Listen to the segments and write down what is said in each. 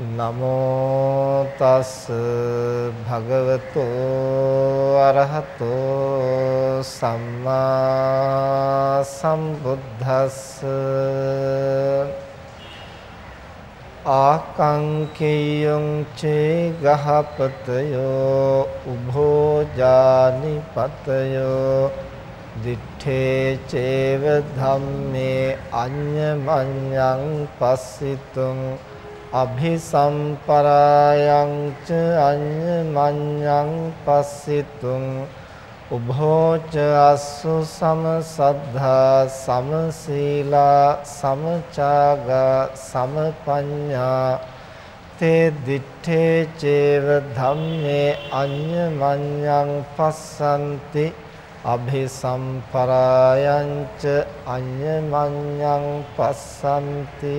නමෝ තස් භගවතෝ අරහතෝ සම්මා සම්බුද්දස්ස. ආකංකේයං චේ ගහපතයෝ උභෝ ජානිපතයෝ. දිත්තේ චේව ධම්මේ අඤ්ඤමඤ්ඤං පස්සිතුං අභිසම්පරායං ච අඤ්ඤමඤ්ඤං පස්සිතුං උභෝච අස්සු සමසද්ධා සමසීලා සමචාගා සමපඤ්ඤා තේ දිත්තේ චේව ධම්මේ අඤ්ඤමඤ්ඤං පස්සන්ති අභිසම්පරායංච අඤ්ඤමඤ්ඤං පස්සන්ති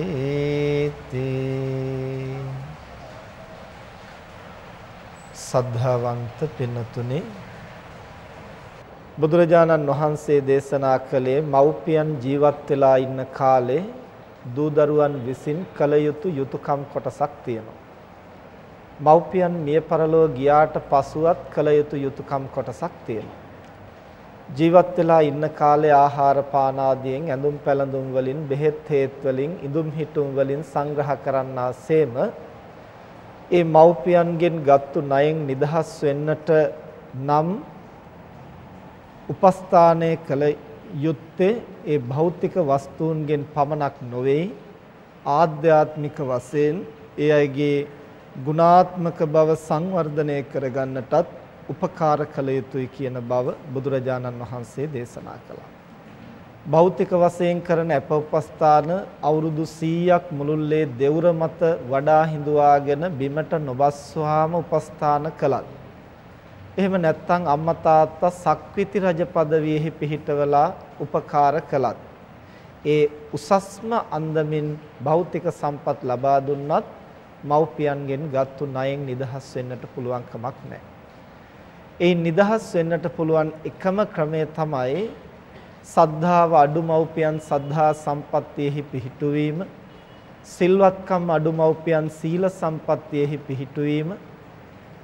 සද්ධාවන්ත පින්නතුනි බුදුරජාණන් වහන්සේ දේශනා කළේ මව්පියන් ජීවත් වෙලා ඉන්න කාලේ දූ දරුවන් විසින් කළ යුතු යුතුයකම් කොටසක් තියෙනවා. මව්පියන් මිය පරලෝ ගියාට පසුවත් කළ යුතු යුතුයකම් කොටසක් තියෙනවා. ජීවත් වෙලා ඉන්න කාලේ ආහාර පාන ආදියෙන් ඇඳුම් පැළඳුම් වලින් බෙහෙත් හේත් වලින් ඉදුම් හිටුම් වලින් සංග්‍රහ කරන්නාseම ඒ මව්පියන්ගෙන් ගත්තු ණයෙන් නිදහස් වෙන්නට නම් උපස්ථානය කළ යුත්තේ ඒ භෞතික වස්තුන්ගෙන් පමණක් නොවේ ආධ්‍යාත්මික වශයෙන් ඒ අයගේ ගුණාත්මක බව සංවර්ධනය කරගන්නටත් උපකාර කළ යුතුයි කියන බව බුදුරජාණන් වහන්සේ දේශනා කළා. භෞතික වශයෙන් කරන අප උපස්ථාන අවුරුදු 100ක් මුළුල්ලේ දෙවුර මත වඩා හිඳුවාගෙන බිමට නොබස්වාම උපස්ථාන කළත් එහෙම නැත්නම් අම්මා තාත්තා සක්විති රජ পদවියෙහි පිහිටවලා උපකාර කළත් ඒ උසස්ම අන්දමින් භෞතික සම්පත් ලබා දුන්නත් මව්පියන්ගෙන් ගත්තු ණයෙන් නිදහස් වෙන්නට පුළුවන් කමක් නැහැ. ඒ නිදහස් වෙන්නට පුළුවන් එකම ක්‍රමය තමයි සද්ධාව අඩු මව්පියන් සද්ධා සම්පත්තියෙහි පිහිටුවීම සිල්වත්කම් අඩු මව්පියන් සීල සම්පත්තියෙහි පිහිටුවීම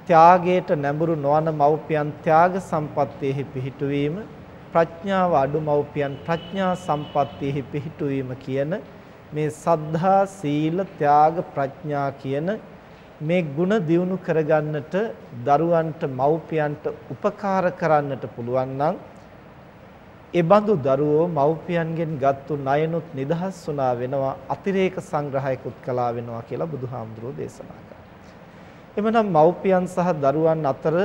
ත්‍යාගයට නැඹුරු නොවන මව්පියන් ත්‍යාග සම්පත්තියෙහි පිහිටුවීම ප්‍රඥාව අඩු මව්පියන් ප්‍රඥා සම්පත්තියෙහි පිහිටුවීම කියන මේ සද්ධා සීල ත්‍යාග ප්‍රඥා කියන මේ ಗುಣ දියුණු කරගන්නට දරුවන්ට මව්පියන්ට උපකාර කරන්නට පුළුවන් නම් ඒ බඳු දරුවෝ මව්පියන්ගෙන් ගත්තු ණයනුත් නිදහස් වුණා වෙනවා අතිරේක සංග්‍රහයකුත් කළා වෙනවා කියලා බුදුහාමුදුරෝ දේශනා කළා. එමනම් මව්පියන් සහ දරුවන් අතර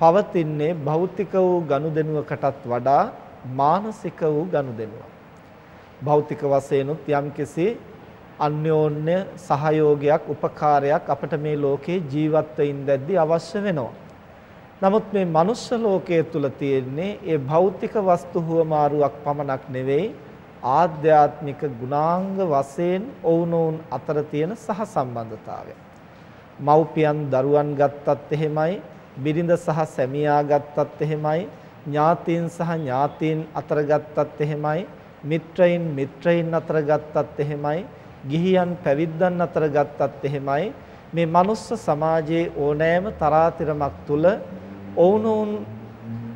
පවතින්නේ භෞතික වූ ගනුදෙනුවකටත් වඩා මානසික වූ ගනුදෙනුවක්. භෞතික වශයෙන්ුත් යම්කිසි අන්‍යෝන්‍ය සහයෝගයක් උපකාරයක් අපිට මේ ලෝකේ ජීවත් වෙින්දැද්දී අවශ්‍ය වෙනවා. නමුත් මේ මනුෂ්‍ය ලෝකයේ තුල තියෙන්නේ ඒ භෞතික වස්තු හුවමාරුවක් පමණක් නෙවෙයි ආධ්‍යාත්මික ගුණාංග වශයෙන් ඔවුනොවුන් අතර තියෙන සහසම්බන්ධතාවය. මව්පියන් දරුවන් ගත්තත් එහෙමයි, බිරිඳ සහ සැමියා ගත්තත් එහෙමයි, ඥාතීන් සහ ඥාතීන් අතර ගත්තත් එහෙමයි මිත්‍රයින් මිත්‍රයින් අතර ගත්තත් එහෙමයි ගිහියන් පැවිද්දන් අතර ගත්තත් එහෙමයි මේ මනුස්ස සමාජයේ ඕනෑම තරාතිරමක් තුල ඔවුනොවුන්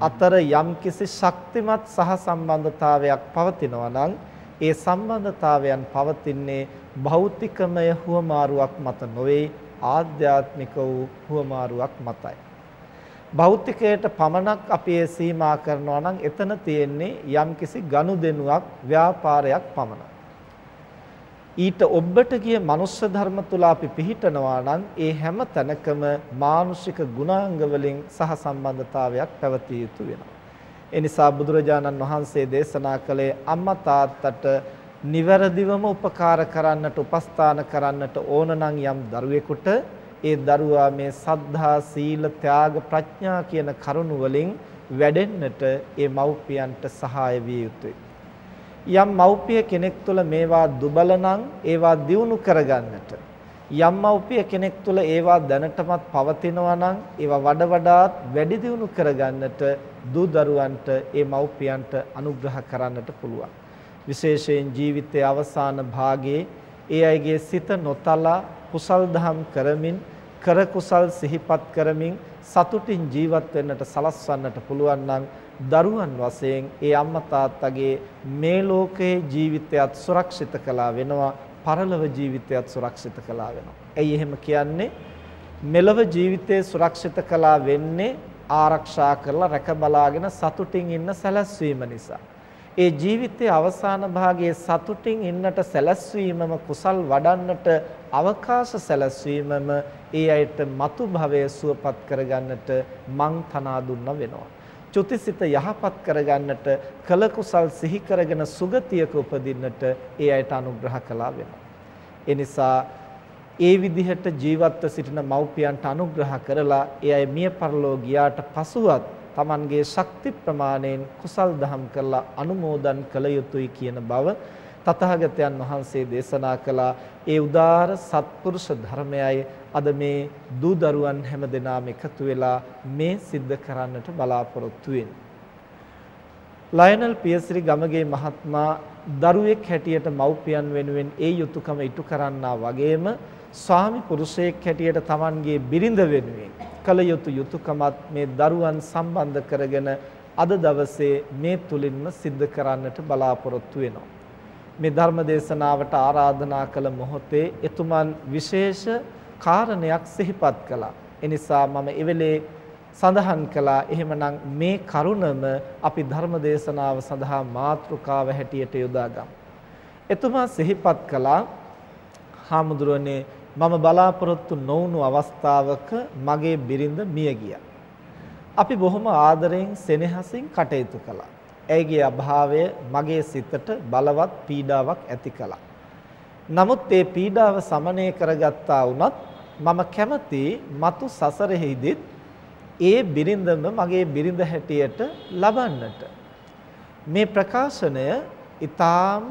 අතර යම්කිසි ශක්තිමත් සහ සම්බන්ධතාවයක් පවතිනවා නම් ඒ සම්බන්ධතාවයන් පවතින්නේ භෞතිකමය හුවමාරුවක් මත නොවේ ආධ්‍යාත්මික වූ හුවමාරුවක් මතයි. භෞතිකයට පමණක් අපි ඒ සීමා කරනවා නම් එතන තියෙන්නේ යම්කිසි ගනුදෙනුවක් ව්‍යාපාරයක් පමණයි. ඊට ඔබට ගිය මනුෂ්‍ය ධර්ම තුල අපි පිහිටනවා නම් ඒ හැම තැනකම මානුෂික ගුණාංග වලින් සහ සම්බන්ධතාවයක් පැවතිය යුතු වෙනවා. ඒ නිසා බුදුරජාණන් වහන්සේ දේශනා කළේ අම්මා තාත්තට නිවැරදිවම උපකාර කරන්නට උපස්ථාන කරන්නට ඕන නම් යම් දරුවෙකුට ඒ දරුවා මේ සද්ධා සීල ත්‍යාග ප්‍රඥා කියන කරුණු වලින් වැඩෙන්නට ඒ මව්පියන්ට සහාය විය යුතුයි. යම් මව්පිය කෙනෙක් තුළ මේවා දුබල නම් ඒවා දියුණු කරගන්නට යම් මව්පිය කෙනෙක් තුළ ඒවා දැනටමත් පවතිනවා නම් ඒවා වඩ වඩාත් වැඩි දියුණු කරගන්නට දූ දරුවන්ට ඒ මව්පියන්ට අනුග්‍රහ කරන්නට පුළුවන්. විශේෂයෙන් ජීවිතයේ අවසාන භාගයේ ඒ අයගේ සිත නොතලා කුසල් දහම් කරමින් කර කුසල් සිහිපත් කරමින් සතුටින් ජීවත් වෙන්නට සලස්වන්නට පුළුවන් නම් දරුවන් වශයෙන් ඒ අම්මා තාත්තගේ මේ ලෝකයේ ජීවිතයත් සුරක්ෂිත කළා වෙනවා පරලොව ජීවිතයත් සුරක්ෂිත කළා වෙනවා. ඇයි එහෙම කියන්නේ? මෙලොව ජීවිතේ සුරක්ෂිත කළා වෙන්නේ ආරක්ෂා කරලා රැක බලාගෙන සතුටින් ඉන්න සැලැස්වීම නිසා. ඒ ජීවිතයේ අවසාන භාගයේ සතුටින් ඉන්නට සැලැස්වීමම කුසල් වඩන්නට අවකාශ සැලැස්වීමම ඒ අයට මතු භවය සුවපත් කරගන්නට මං තනා දුන්න වෙනවා. චුතිසිත යහපත් කරගන්නට කල කුසල් සිහි කරගෙන සුගතියක උපදින්නට ඒ අයට අනුග්‍රහ කළා වෙනවා. ඒ නිසා ඒ විදිහට ජීවත්ව සිටින මව්පියන්ට අනුග්‍රහ කරලා ඒ අය මිය පරලෝ ගියාට පසුවත් Tamanගේ ශක්ති ප්‍රමාණයෙන් කුසල් දහම් කරලා අනුමෝදන් කළ යුතුයි කියන බව තථාගතයන් වහන්සේ දේශනා කළා ඒ උදාර සත්පුරුෂ ධර්මයයි අද මේ දූ දරුවන් හැමදෙනාම එකතු වෙලා මේ සිද්ධ කරන්නට බලාපොරොත්තු වෙන්නේ. ලයනල් පියසිරි ගමගේ මහත්මයා දරුවෙක් හැටියට මව්පියන් වෙනුවෙන් ඒ යුතුයකම ඉටු කරන්නා වගේම ස්වාමි පුරුෂයෙක් හැටියට Tamanගේ බිරිඳ වෙනුවෙන් කළ යුතු යුතුයකමත් මේ දරුවන් සම්බන්ධ කරගෙන අද දවසේ මේ තුලින්ම සිද්ධ කරන්නට බලාපොරොත්තු වෙනවා. මේ ධර්ම දේශනාවට ආරාධනා කළ මොහොතේ එතුමන් විශේෂ කාරණයක් සිහිපත් කළා. එනිසා මම එවෙලේ සඳහන් කළා එහෙමනම් මේ කරුණම අපි ධර්ම දේශනාව සඳහා මාතෘකාව හැටියට යොදාගමු. එතුමා සිහිපත් කළා හාමුදුරනේ මම බලාපොරොත්තු නොවුණු අවස්ථාවක මගේ බිරිඳ මිය ගියා. අපි බොහොම ආදරෙන් සෙනෙහසින් කටයුතු කළා. ඇයගේ අභාවය මගේ සිතට බලවත් පීඩාවක් ඇති කළා. නමුත් ඒ පීඩාව සමනය කරගත්තා වුණත් මම කැමති මතු සසරෙහිදීත් ඒ බිරිඳම මගේ බිරිඳ හැටියට ලබන්නට. මේ ප්‍රකාශනය ඊටාම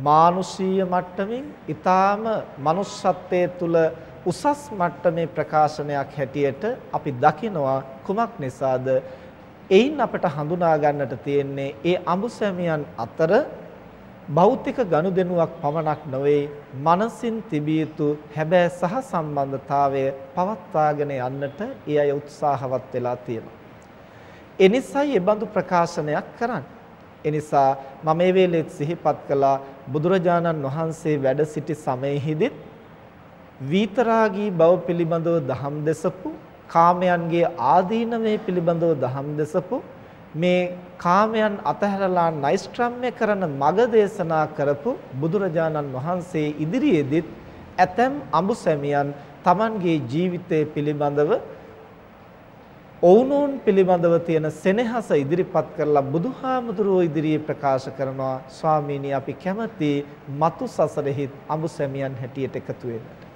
මානුෂීය මට්ටමින් ඊටාම manussත්වයේ තුල උසස් මට්ටමේ ප්‍රකාශනයක් හැටියට අපි දකිනවා කුමක් නිසාද එයින් අපට හඳුනා ගන්නට තියෙන්නේ ඒ අඹුසැමියන් අතර භෞතික ගනුදෙනුවක් පමණක් නොවේ මනසින් තිබිය යුතු හැබෑ සහ සම්බන්ධතාවය පවත්වාගෙන යන්නට ඒ අය උත්සාහවත් වෙලා තියෙනවා. එනිසායි මේ බඳු ප්‍රකාශනයක් කරන්නේ. එනිසා මම මේ වෙලෙත් සිහිපත් කළා බුදුරජාණන් වහන්සේ වැඩ සිටි සමයෙහිදීත් විතරාගී බව පිළිබඳව දහම් දෙසපු කාමයන්ගේ ආදීනමේ පිළිබඳව දහම් දෙසපු මේ කාමයන් අතහැරලා නෛෂ්ක්‍රම්‍ය කරන මග දේශනා කරපු බුදුරජාණන් වහන්සේ ඉදිරියේදීත් ඇතැම් අඹුසැමියන් Tamanගේ ජීවිතය පිළිබඳව ඔවුනොවුන් පිළිබඳව තියෙන සෙනෙහස ඉදිරිපත් කරලා බුදුහාමුදුරුවෝ ඉදිරියේ ප්‍රකාශ කරනවා ස්වාමීනි අපි කැමති මතු සසරෙහි අඹුසැමියන් හැටියට එකතු වෙන්නට.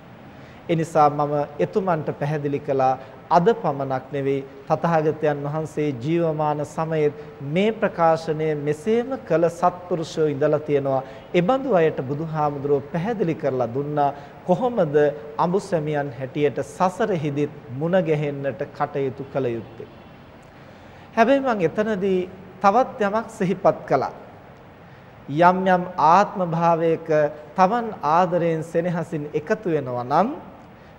එනිසා මම එතුමන්ට පැහැදිලි කළා අද පමණක් නෙවෙයි තථාගතයන් වහන්සේ ජීවමාන සමයේ මේ ප්‍රකාශනය මෙසේම කළ සත්පුරුෂයෝ ඉඳලා තියෙනවා. ඒ බඳු අයට බුදුහාමුදුරුව පැහැදිලි කරලා දුන්නා කොහොමද අඹුසැමියන් හැටියට සසරෙහිදීත් මුණ ගැහෙන්නට කටයුතු කළ යුත්තේ. හැබැයි මම එතනදී තවත් යමක් සිහිපත් කළා. යම් යම් ආත්ම භාවයක Taman ආදරයෙන් සෙනෙහසින් එකතු වෙනවා නම්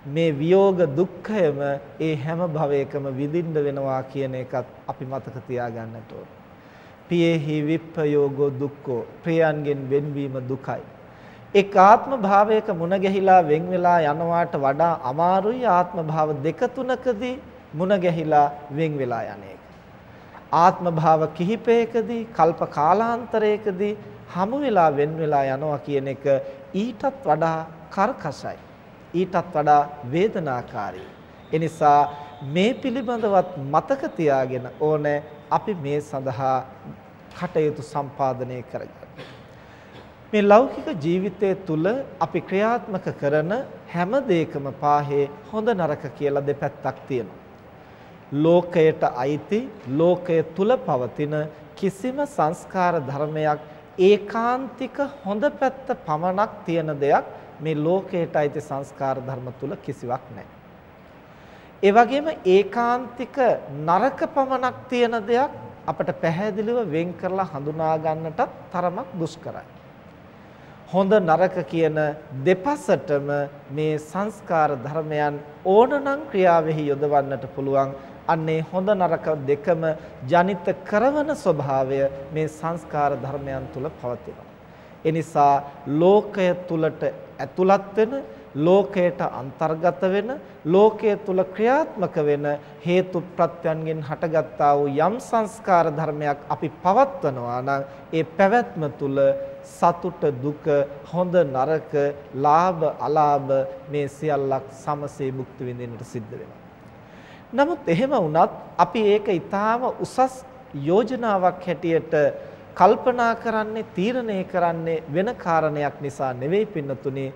මේ විയോഗ දුක්ඛයම ඒ හැම භවයකම විඳින්න වෙනවා කියන එකත් අපි මතක තියාගන්නට ඕන. පියේහි විප්පයෝගෝ දුක්ඛෝ ප්‍රියයන්ගෙන් වෙන්වීම දුකයි. එක් ආත්ම භාවයක මුණ ගැහිලා වෙන් වෙලා යනවාට වඩා අමාරුයි ආත්ම භාව දෙක තුනකදී මුණ ගැහිලා වෙන් වෙලා යන එක. ආත්ම භාව කිහිපයකදී කල්ප කාලාන්තරයකදී හමු වෙලා වෙන් වෙලා යනවා කියන එක ඊටත් වඩා කර්කශයි. ඊටත් වඩා වේදනාකාරී. එනිසා මේ පිළිබඳවත් මතක තියාගෙන ඕනේ අපි මේ සඳහා කටයුතු සම්පාදනය කරගන්න. මේ ලෞකික ජීවිතය තුළ අපි ක්‍රියාත්මක කරන හැම දෙයකම පාහේ හොඳ නරක කියලා දෙපැත්තක් තියෙනවා. ලෝකයට අයිති ලෝකය තුල පවතින කිසිම සංස්කාර ධර්මයක් ඒකාන්තික හොඳ පැත්ත පමණක් තියෙන දෙයක් මේ ලෝකයට අයිති සංස්කාර ධර්ම තුල කිසිවක් නැහැ. ඒ වගේම ඒකාන්තික නරක පමණක් තියෙන දෙයක් අපට පැහැදිලිව වෙන් කරලා හඳුනා ගන්නටත් තරමක් දුෂ්කරයි. හොඳ නරක කියන දෙපසටම මේ සංස්කාර ධර්මයන් ඕනනම් ක්‍රියාවෙහි යොදවන්නට පුළුවන් අන්නේ හොඳ නරක දෙකම ජනිත කරවන ස්වභාවය මේ සංස්කාර ධර්මයන් තුල පවතිනවා. එනිසා ලෝකය තුලට ඇතුළත් වෙන ලෝකයට අන්තර්ගත වෙන ලෝකයේ තුල ක්‍රියාත්මක වෙන හේතු ප්‍රත්‍යයන්ගෙන් හටගත්තා වූ යම් සංස්කාර ධර්මයක් අපි පවත්වනවා නම් ඒ පැවැත්ම තුල සතුට දුක හොඳ නරක ලාභ අලාභ මේ සියල්ලක් සමසේ භුක්ති විඳින්නට සිද්ධ වෙනවා. නමුත් එහෙම වුණත් අපි ඒක ඊටාම උසස් යෝජනාවක් හැටියට කල්පනා කරන්නේ තීරණය කරන්නේ වෙන කාරණයක් නිසා නෙවෙයි පින්නතුනේ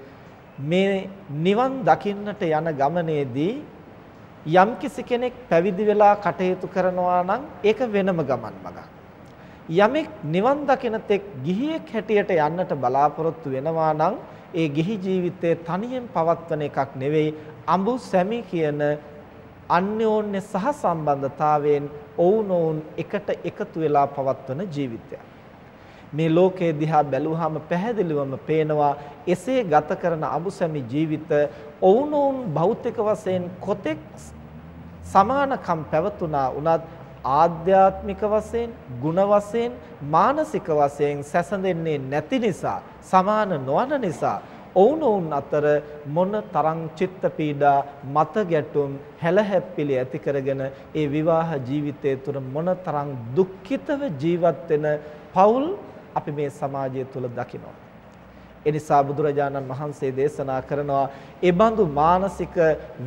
මේ නිවන් දකින්නට යන ගමනේදී යම්කිසි කෙනෙක් පැවිදි වෙලා කටයුතු කරනවා නම් ඒක වෙනම ගමන් මගක්. යමෙක් නිවන් දකින තෙක් ගිහියෙක් හැටියට යන්නට බලාපොරොත්තු වෙනවා නම් ඒ ගිහි ජීවිතය තනියෙන් පවත්වන එකක් නෙවෙයි අඹු සැමි කියන අන්‍යෝන්‍ය සහසම්බන්ධතාවයෙන් ඔවුනොවුන් එකට එකතු වෙලා පවත්වන ජීවිතයක්. මේ ලෝකයේ දිහා බැලුවාම පැහැදිලිවම පේනවා එසේ ගත කරන අබුසැමි ජීවිත ඔවුනොවුන් භෞතික වශයෙන් කොතෙක් සමානකම් පැවතුනා උනත් ආධ්‍යාත්මික වශයෙන් ගුණ වශයෙන් මානසික වශයෙන් සැසඳෙන්නේ නැති නිසා සමාන නොවන නිසා ඔවුනොවුන් අතර මොන තරම් චිත්ත පීඩා මත ගැටුම් හැලහැප්පිලි ඇති කරගෙන ඒ විවාහ ජීවිතය තුළ මොන තරම් දුක්ඛිතව ජීවත් වෙන පවුල් අපි මේ සමාජය තුළ දකිනවා. එනිසා බුදුරජාණන් වහන්සේ දේශනා කරනවා ඒ බඳු මානසික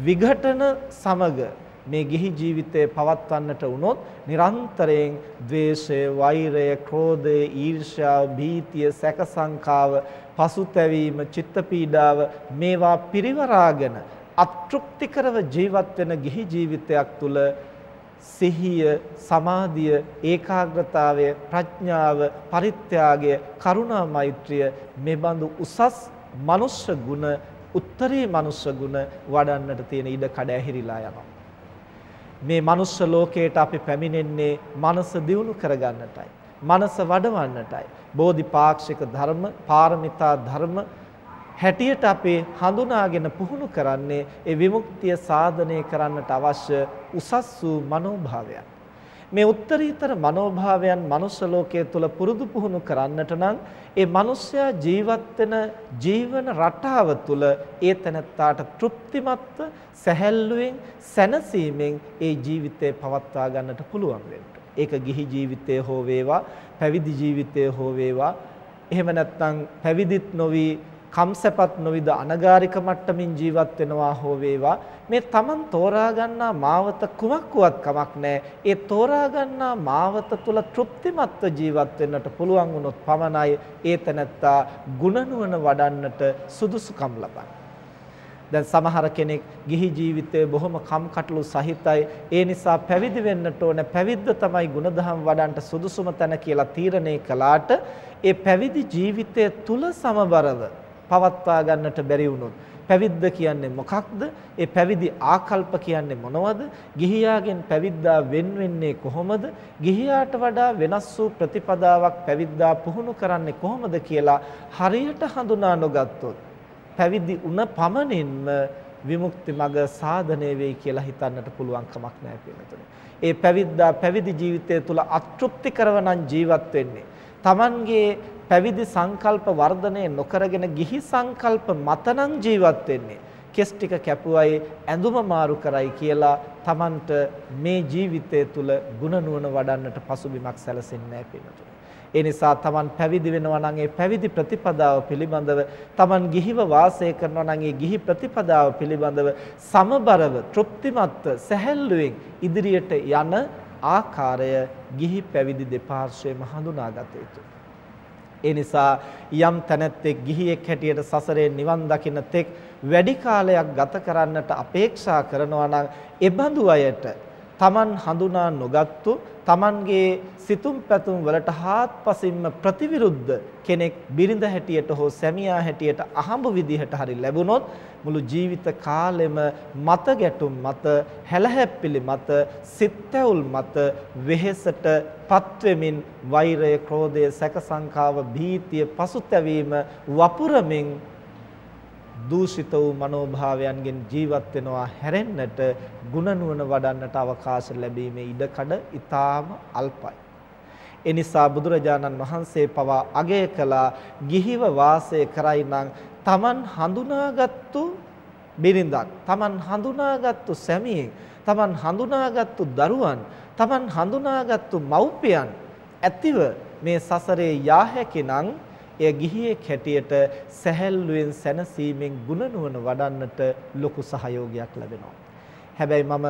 විඝටන සමග මේ ගිහි ජීවිතය පවත්වන්නට වුණොත් නිරන්තරයෙන් ද්වේෂය, වෛරය, ක්‍රෝධය, ඊර්ෂ්‍යාව, භීතිය, සැක සංකාව, පසුතැවීම, චිත්ත පීඩාව මේවා පිරිවරාගෙන අතෘප්තිකරව ජීවත් වෙන ගිහි ජීවිතයක් තුළ සිහිය, සමාධිය, ඒකාග්‍රතාවය, ප්‍රඥාව, පරිත්‍යාගය, කරුණා මෛත්‍රිය මේ බඳු උසස් මනුෂ්‍ය ගුණ, උත්තරී මනුෂ්‍ය ගුණ වඩන්නට තියෙන ඉඩ කඩ ඇහිරිලා යනවා. මේ මනුෂ්‍ය ලෝකයට අපි පැමිණෙන්නේ මනස දියුණු කරගන්නටයි. මනස වඩවන්නටයි. බෝධිපාක්ෂික ධර්ම, පාරමිතා ධර්ම හැටියට අපේ හඳුනාගෙන පුහුණු කරන්නේ ඒ විමුක්තිය සාධනය කරන්නට අවශ්‍ය උසස් වූ මනෝභාවයන්. මේ උත්තරීතර මනෝභාවයන් මනුෂ්‍ය ලෝකයේ තුල පුරුදු පුහුණු කරන්නට නම් ඒ මිනිස්යා ජීවත් වෙන ජීවන රටාව තුල ඒ තැනත්තාට තෘප්තිමත්ව සැහැල්ලුවෙන් සැනසීමෙන් ඒ ජීවිතය පවත්වා ගන්නට පුළුවන් වෙන්න. ඒක ගිහි ජීවිතය හෝ වේවා පැවිදි ජීවිතය හෝ වේවා. එහෙම නැත්නම් පැවිදිත් නොවි කම්සපත් නොවිද අනගාരിക මට්ටමින් ජීවත් වෙනවා හෝ වේවා. මේ Taman තෝරා ගන්නා මාවත කුමක්වත් කමක් නැහැ. ඒ තෝරා ගන්නා මාවත තුල තෘප්තිමත්ව ජීවත් වෙන්නට පුළුවන් වුණොත් පමණයි ඒ තැනත්තා ගුණනුවණ වඩන්නට සුදුසුකම් ලබන්නේ. දැන් සමහර කෙනෙක් ගිහි ජීවිතය බොහොම කම්කටොළු සහිතයි. ඒ නිසා පැවිදි වෙන්නට ඕන පැවිද්ද තමයි ಗುಣධම් වඩන්ට සුදුසුම තැන කියලා තීරණය කළාට ඒ පැවිදි ජීවිතය තුල සමබරව පවත්වා ගන්නට බැරි වුණොත් පැවිද්ද කියන්නේ මොකක්ද? ඒ පැවිදි ආකල්ප කියන්නේ මොනවද? ගිහියාගෙන් පැවිද්දා වෙන් වෙන්නේ කොහොමද? ගිහියාට වඩා වෙනස් වූ ප්‍රතිපදාවක් පැවිද්දා පුහුණු කරන්නේ කොහොමද කියලා හරියට හඳුනා නොගත්තොත් පැවිදි උන පමණින්ම විමුක්ති මඟ සාධනය වෙයි කියලා හිතන්නට පුළුවන් කමක් නැහැ පිළිතුරු. ඒ පැවිද්දා පැවිදි ජීවිතය තුළ අතෘප්ති කරවනන් ජීවත් වෙන්නේ. Tamanගේ පැවිදි සංකල්ප වර්ධනය නොකරගෙන ගිහි සංකල්ප මතනම් ජීවත් වෙන්නේ. කෙස් ටික කැපුවයි ඇඳුම මාරු කරයි කියලා Tamanට මේ ජීවිතය තුළ ಗುಣ නුවණ වඩන්නට පසුබිමක් සැලසෙන්නේ නැහැ පිළිතුරු. ඒ නිසා Taman පැවිදි වෙනවා නම් ඒ පැවිදි ප්‍රතිපදාව පිළිබඳව Taman ගිහිව වාසය කරනවා නම් ඒ ගිහි ප්‍රතිපදාව පිළිබඳව සමබරව තෘප්තිමත්ව සැහැල්ලුවෙන් ඉදිරියට යන ආකාරය ගිහි පැවිදි දෙපාර්ශ්වයම හඳුනාගත යුතුයි. ඒ නිසා යම් තැනැත්තෙක් ගිහියෙක් හැටියට සසරේ නිවන් දකින්න තෙක් වැඩි කාලයක් ගත කරන්නට අපේක්ෂා කරනවා නම් එබඳු අයට Taman හඳුනා නොගත්තු Tamanගේ සිතුම් පැතුම් වලට හාත්පසින්ම ප්‍රතිවිරුද්ධ කෙනෙක් බිරිඳ හැටියට හෝ සැමියා හැටියට අහඹ විදිහට හරි ලැබුණොත් මුළු ජීවිත කාලෙම මත ගැටුම් මත හැලහැප්පිලි මත සිත්ැවුල් මත වෙහෙසට පත්වෙමින් වෛරය ක්‍රෝධය සැක සංකාව භීතිය පසුතැවීම වපුරමින් දූෂිත වූ මනෝභාවයන්ගෙන් ජීවත් වෙනවා හැරෙන්නට ಗುಣ නුවණ වඩන්නට අවකාශ ලැබීමේ ඉඩකඩ ඊටාම අල්පයි. ඒ නිසා බුදුරජාණන් වහන්සේ පවා අගය කළා ගිහිව වාසය කරයි නම් Taman හඳුනාගත්තු බිරිඳක්, Taman හඳුනාගත්තු සැමියෙක්, Taman හඳුනාගත්තු දරුවන්, Taman හඳුනාගත්තු මව්පියන් ඇතිව මේ සසරේ යා හැකිනම් එය ගිහියෙක් හැටියට සැහැල්ලුවෙන් සැනසීමෙන් ගුණනුවණ වඩන්නට ලොකු සහයෝගයක් ලැබෙනවා. හැබැයි මම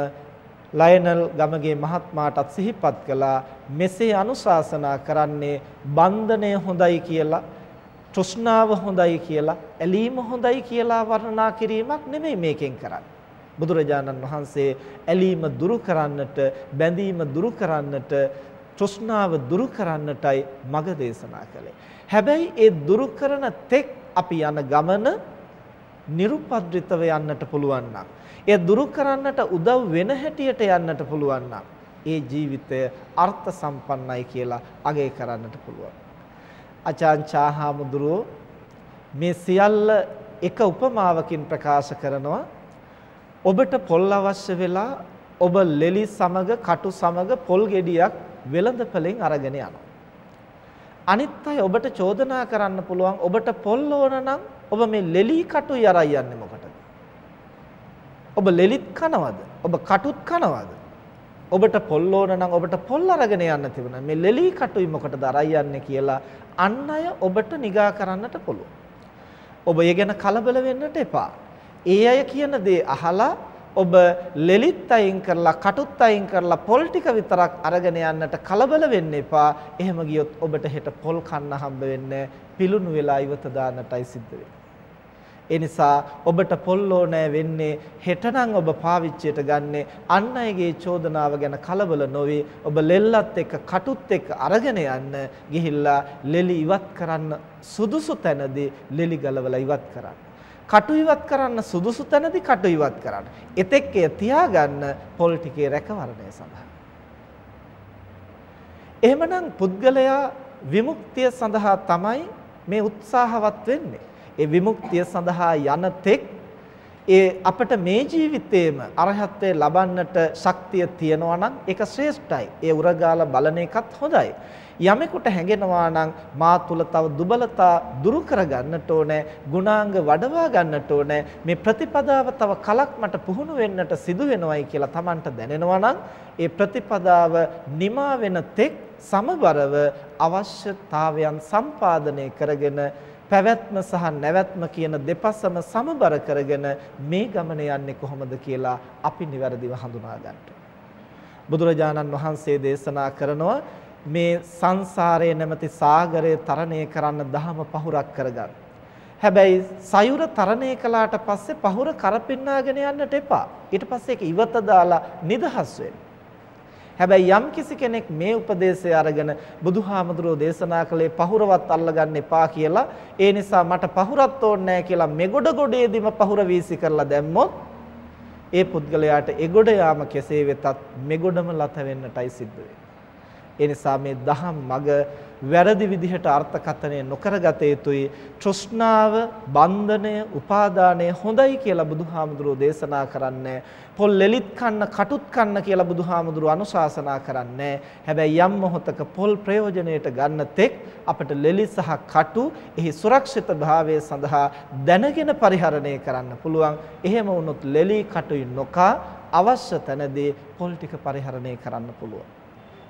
ලයනල් ගමගේ මහත්මාටත් සිහිපත් කළා මෙසේ අනුශාසනා කරන්නේ බන්ධනය හොඳයි කියලා තෘෂ්ණාව හොඳයි කියලා ඇලීම හොඳයි කියලා වර්ණනා කිරීමක් නෙමෙයි මේකෙන් කරන්නේ. බුදුරජාණන් වහන්සේ ඇලීම දුරු කරන්නට බැඳීම දුරු කරන්නට තෘෂ්ණාව දුරු කරන්නටයි මඟ දේශනා කළේ. හැබැයි ඒ දුරු කරන තෙක් අපි යන ගමන nirupadritaව යන්නට පුළුවන් නම් ඒ දුරු කරන්නට උදව් වෙන හැටියට යන්නට පුළුවන් නම් ඒ ජීවිතය අර්ථ සම්පන්නයි කියලා අගය කරන්නට පුළුවන්. අචාන්චාහාමුදුරුවෝ මේ සියල්ල එක උපමාවකින් ප්‍රකාශ කරනවා ඔබට පොල් අවශ්‍ය වෙලා ඔබ ලෙලි සමග කටු සමග පොල් ගෙඩියක් වෙළඳපළෙන් අරගෙන යනවා. අනිත් අය ඔබට චෝදනා කරන්න පුළුවන් ඔබට පොල් ඕන නම් ඔබ මේ ලෙලි කටුයි අරයි යන්නේ මොකටද? ඔබ ලෙලිත් කනවද? ඔබ කටුත් කනවද? ඔබට පොල් ඕන නම් ඔබට පොල් අරගෙන යන්න තිබුණා. මේ ලෙලි කටුයි මොකටද අරයි යන්නේ කියලා අන් අය ඔබට නිගා කරන්නට පුළුවන්. ඔබ ඒ ගැන කලබල වෙන්නට එපා. ඒ අය කියන දේ අහලා ඔබ ලෙලිත් අයින් කරලා කටුත් අයින් කරලා පොල් ටික විතරක් අරගෙන යන්නට කලබල වෙන්න එපා. එහෙම ගියොත් ඔබට හෙට පොල් කන්න හම්බ වෙන්නේ පිලුණු වෙලා ඉවත දාන්නටයි සිද්ධ වෙන්නේ. ඒ නිසා ඔබට පොල් ඕනෑ වෙන්නේ හෙටනම් ඔබ පාවිච්චියට ගන්නේ අන් අයගේ චෝදනාව ගැන කලබල නොවි ඔබ ලෙල්ලත් එක්ක කටුත් එක්ක අරගෙන යන්න ගිහිල්ලා ලෙලි ඉවත් කරන්න සුදුසු තැනදී ලෙලි ගලවලා ඉවත් කරන්න. කටු ඉවත් කරන්න සුදුසු තැනදී කටු ඉවත් කරන්න. එතෙක් එය තියාගන්න පොල් ටිකේ රැකවරණය සඳහා. එහෙමනම් පුද්ගලයා විමුක්තිය සඳහා තමයි මේ උත්සාහවත් වෙන්නේ. ඒ විමුක්තිය සඳහා යන තෙක් ඒ අපිට මේ ජීවිතේම අරහත්ත්වයේ ලබන්නට ශක්තිය තියනවා නම් ඒක ශ්‍රේෂ්ඨයි. ඒ උරගාලා බලන එකත් හොඳයි. යමෙකුට හැඟෙනවා නම් මා තුල තව දුබලතා දුරු කරගන්නට ඕනේ, ගුණාංග වඩවා ගන්නට ඕනේ, මේ ප්‍රතිපදාව තව කලක් මට පුහුණු වෙන්නට සිදු වෙනවයි කියලා Tamanට දැනෙනවා නම් ඒ ප්‍රතිපදාව නිමා වෙන තෙක් සමබරව අවශ්‍යතාවයන් සම්පාදනය කරගෙන පැවැත්ම සහ නැවැත්ම කියන දෙපසම සමබර කරගෙන මේ ගමන යන්නේ කොහොමද කියලා අපි નિවරදිව හඳුනා ගන්නට. බුදුරජාණන් වහන්සේ දේශනා කරනවා මේ සංසාරයේ නැමැති සාගරය තරණය කරන්න දහම පහුරක් කරගන්න. හැබැයි සයුර තරණය කළාට පස්සේ පහුර කරපින්නාගෙන යන්නට එපා. ඊට පස්සේ ඒක ඉවත දාලා නිදහස් වෙන්න. හැබැයි යම් කිසි කෙනෙක් මේ උපදේශය අරගෙන බුදුහාමුදුරුවෝ දේශනා කළේ පහුරවත් අල්ලගන්න එපා කියලා ඒ නිසා මට පහුරත් ඕනේ නැහැ කියලා මෙගොඩ ගොඩේදීම පහුර වීසි කරලා දැම්මොත් ඒ පුද්ගලයාට එගොඩ යාම කෙසේ වෙතත් මෙගොඩම ලත වෙන්නටයි සිද්ධ වෙන්නේ. ඒ නිසා මේ දහම් මග වැරදි විදිහට අර්ථකථනය නොකරගත යුතුයි. තෘෂ්ණාව බන්ධනය උපාදානය හොඳයි කියලා බුදුහාමුදුරුවෝ දේශනා කරන්නේ. පොල් ලෙලිත් කන්න කටුත් කන්න කියලා බුදුහාමුදුරුවෝ අනුශාසනා කරන්නේ. හැබැයි යම් මොහොතක පොල් ප්‍රයෝජනයට ගන්න තෙක් අපට ලෙලි සහ කටු එහි සුරක්ෂිත භාවය සඳහා දැනගෙන පරිහරණය කරන්න පුළුවන්. එහෙම වුණොත් ලෙලි කටුයි නොකා අවශ්‍ය තැනදී පොල් ටික පරිහරණය කරන්න පුළුවන්.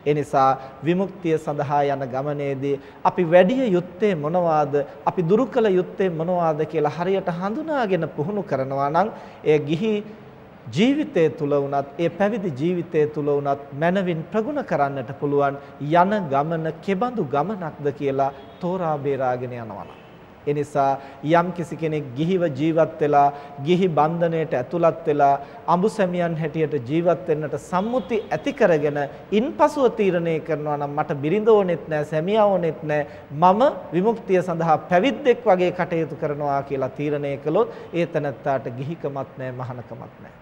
ඒ නිසා විමුක්තිය සඳහා යන ගමනේදී අපි වැඩි යුත්තේ මොනවාද? අපි දුරු කළ යුත්තේ මොනවාද කියලා හරියට හඳුනාගෙන පුහුණු කරනවා නම් එය ගිහි ජීවිතය තුල වුණත් ඒ පැවිදි ජීවිතය තුල වුණත් මනවින් ප්‍රගුණ කරන්නට පුළුවන් යන ගමන කෙබඳු ගමනක්ද කියලා තෝරා බේරාගෙන යනවා ඒ නිසා යම් කිසි කෙනෙක් ගිහිව ජීවත් වෙලා ගිහි බන්ධණයට ඇතුළත් වෙලා අඹුසැමියන් හැටියට ජීවත් වෙන්නට සම්මුති ඇති කරගෙන ඉන්පසුව තීරණය කරනවා නම් මට බිරිඳ ඕනෙත් නැහැ සැමියා ඕනෙත් නැහැ මම විමුක්තිය සඳහා පැවිද්දෙක් වගේ කටයුතු කරනවා කියලා තීරණය කළොත් ඒ තනත්තාට ගිහිකමත් නැහැ මහානකමත් නැහැ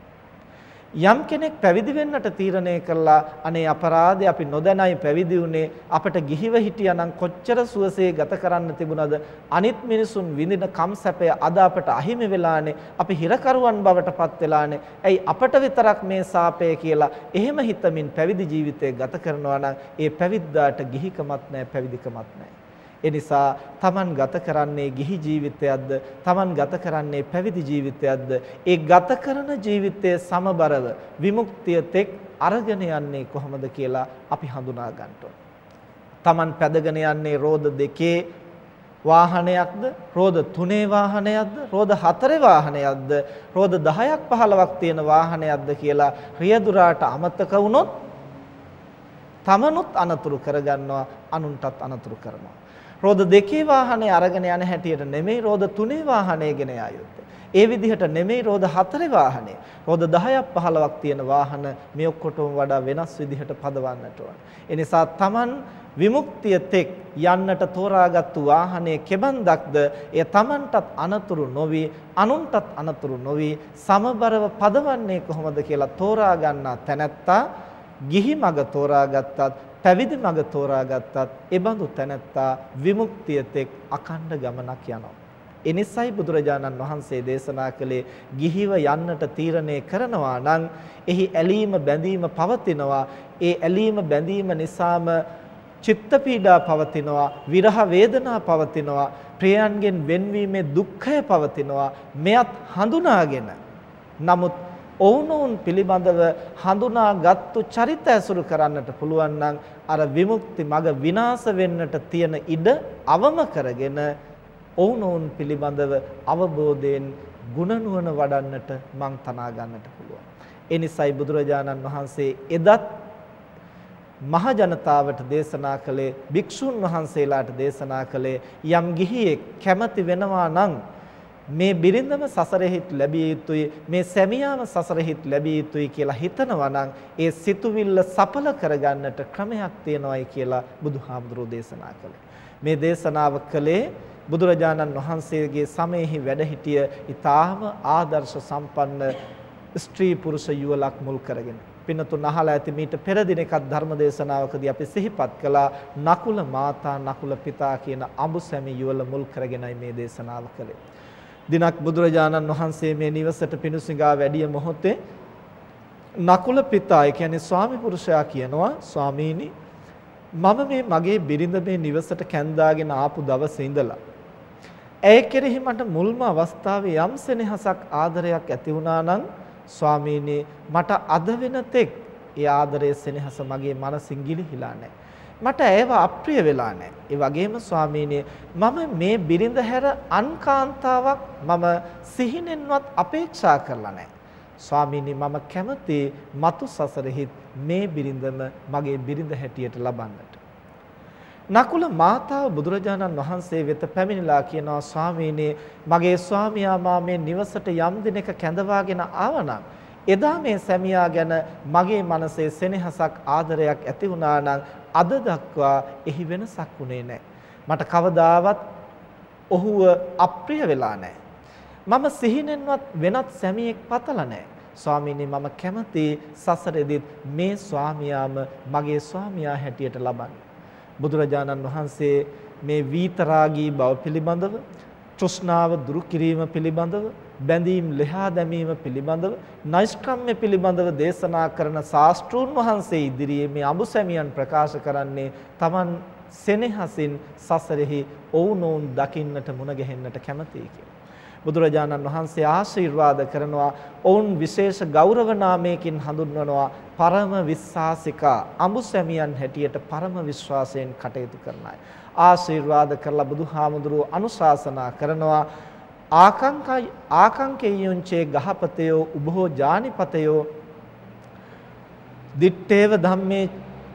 යම් කෙනෙක් පැවිදි වෙන්නට තීරණය කළා අනේ අපරාධය අපි නොදැනයි පැවිදි වුණේ අපට ගිහිව හිටියානම් කොච්චර සුවසේ ගත කරන්න තිබුණද? අනිත් මිනිසුන් විඳින කම් සැපය අද අපට අහිමි වෙලානේ අපි හිරකරුවන් බවට පත් වෙලානේ. ඇයි අපට විතරක් මේ සාපය කියලා එහෙම හිතමින් පැවිදි ජීවිතය ගත කරනවා නම් ඒ පැවිද්දාට ගිහිකමත් නැහැ පැවිදිකමත් නැහැ. ඒ නිසා Taman ගත කරන්නේ ගිහි ජීවිතයක්ද? Taman ගත කරන්නේ පැවිදි ජීවිතයක්ද? ඒ ගත කරන ජීවිතයේ සමබරව විමුක්තිය තෙක් අරගෙන යන්නේ කොහොමද කියලා අපි හඳුනා ගන්න Taman පැදගෙන යන්නේ රෝද දෙකේ වාහනයක්ද? රෝද තුනේ වාහනයක්ද? රෝද හතරේ වාහනයක්ද? රෝද 10ක් 15ක් තියෙන වාහනයක්ද කියලා රියදුරාට අමතක වුණොත් තමනුත් අනතුරු කරගන්නවා අනුන්ටත් අනතුරු කරනවා. රෝද දෙකේ වාහනේ අරගෙන යන හැටියට නෙමෙයි රෝද තුනේ වාහනේ ගෙන යා යුත්තේ. ඒ විදිහට නෙමෙයි රෝද හතරේ වාහනේ. රෝද 10ක් 15ක් තියෙන වාහන මේ ඔක්කොටම වඩා වෙනස් විදිහට පදවන්නට ඕන. ඒ නිසා Taman විමුක්තිය තෙක් යන්නට තෝරාගත්තු වාහනේ කෙබන්දක්ද එය Tamanටත් අනතුරු නොවි අනුන්ටත් අනතුරු නොවි සමබරව පදවන්නේ කොහොමද කියලා තෝරා ගන්නා තැනැත්තා ගිහි මඟ තෝරාගත්තත් පැවිදි මඟ තෝරාගත්තත් ඒ බඳු තැනැත්තා විමුක්තිය තෙක් අකණ්ඩ ගමනක් යනවා. එනිසයි බුදුරජාණන් වහන්සේ දේශනා කළේ ගිහිව යන්නට තීරණය කරනවා නම් එහි ඇලීම බැඳීම පවතිනවා. ඒ ඇලීම බැඳීම නිසාම චිත්ත පීඩා පවතිනවා විරහ වේදනා පවතිනවා ප්‍රියයන්ගෙන් වෙන්වීමේ දුක්ඛය පවතිනවා මෙයත් හඳුනාගෙන නමුත් ඔවුනොවුන් පිළිබඳව හඳුනාගත්තු චරිත ඇසුරු කරන්නට පුළුවන් නම් අර විමුක්ති මඟ විනාශ වෙන්නට තියෙන ඉඩ අවම කරගෙන ඔවුනොවුන් පිළිබඳව අවබෝධයෙන් ගුණ නුවණ වඩන්නට මං තනා ගන්නට පුළුවන්. ඒ නිසායි බුදුරජාණන් වහන්සේ එදත් මහ ජනතාවට දේශනා කළේ භික්ෂුන් වහන්සේලාට දේශනා කළේ යම් ගිහියෙක් කැමති වෙනවා නම් මේ බිරිඳම සසරෙහිත් ලැබිය යුතුයි මේ සැමියාම සසරෙහිත් ලැබිය යුතුයි කියලා හිතනවා නම් ඒ සිතුවිල්ල සඵල කරගන්නට ක්‍රමයක් තියෙනවායි කියලා බුදුහාමුදුරෝ දේශනා කළේ. මේ දේශනාව කළේ බුදුරජාණන් වහන්සේගේ සමයේහි වැඩ සිටිය ඊටාම ආදර්ශ සම්පන්න ස්ත්‍රී පුරුෂ යුවලක් මුල් කරගෙන. පින්නතුන් අහලා ඇති මීට පෙර දිනකත් ධර්ම දේශනාවකදී අපි සිහිපත් කළා නකුල මාතා නකුල පිතා කියන අඹු සැමි යුවල මුල් කරගෙනයි මේ දේශනාව කළේ. දිනක් බුදුරජාණන් වහන්සේ මේ නිවසට පිණුසිඟා වැඩිය මොහොතේ නකුල පිතා ඒ කියන්නේ ස්වාමි පුරුෂයා කියනවා ස්වාමීනි මම මේ මගේ බිරිඳ මේ නිවසට කැඳාගෙන ආපු දවසේ ඉඳලා ඇය කෙරෙහි මට මුල්ම අවස්ථාවේ යම් සෙනෙහසක් ආදරයක් ඇති වුණා නම් ස්වාමීනි මට අද වෙන තෙක් ඒ ආදරයේ සෙනෙහස මගේ මනසින් ගිලිහිලා නැහැ. මට ඒව අප්‍රිය වෙලා නැහැ. ඒ වගේම ස්වාමීනි මම මේ බිරිඳ හැර අන් කාන්තාවක් මම සිහිනෙන්වත් අපේක්ෂා කරලා නැහැ. ස්වාමීනි මම කැමති මතු සසරෙහිත් මේ බිරිඳම මගේ බිරිඳ හැටියට ලබන්නට. නකුල මාතාව බුදුරජාණන් වහන්සේ වෙත පැමිණලා කියනවා ස්වාමීනි මගේ ස්වාමියා මා මේ නිවසට යම් දිනක කැඳවාගෙන ආවනම් එදා මේ සැමියා ගැන මගේ මනසේ සෙනෙහසක් ආදරයක් ඇති වුණා නම් අද දක්වා එහි වෙනසක් වුණේ නැහැ. මට කවදාවත් ඔහුව අප්‍රිය වෙලා නැහැ. මම සිහිනෙන්වත් වෙනත් සැමියෙක් පතලා නැහැ. ස්වාමීනි මම කැමති සසරෙදිත් මේ ස්වාමියාම මගේ ස්වාමියා හැටියට ලබන්න. බුදුරජාණන් වහන්සේ මේ වීතරාගී බව පිළිබඳව තෘෂ්ණාව දුරු කිරීම පිළිබඳව බැඳීම් ලෙහා දැමීම පිළිබඳව නෛෂ්ක්‍රම්‍ය පිළිබඳව දේශනා කරන ශාස්ත්‍රූන් වහන්සේ ඉදිරියේ මේ අඹුසැමියන් ප්‍රකාශ කරන්නේ Taman සෙනෙහසින් සසරෙහි ඔවුනොවුන් දකින්නට මුණ ගැහෙන්නට කැමතියි කියලා. බුදුරජාණන් වහන්සේ ආශිර්වාද කරනවා ඔවුන් විශේෂ ගෞරව නාමයකින් හඳුන්වනවා පරම විශ්වාසිකා අඹුසැමියන් හැටියට පරම විශ්වාසයෙන් කටයුතු කරන අය. ආශිර්වාද කරලා බුදුහාමුදුරුව අනුශාසනා කරනවා ආකංකයි ආකංකේයොංචේ ගහපතයෝ උභෝ ජානිපතයෝ දිත්තේව ධම්මේ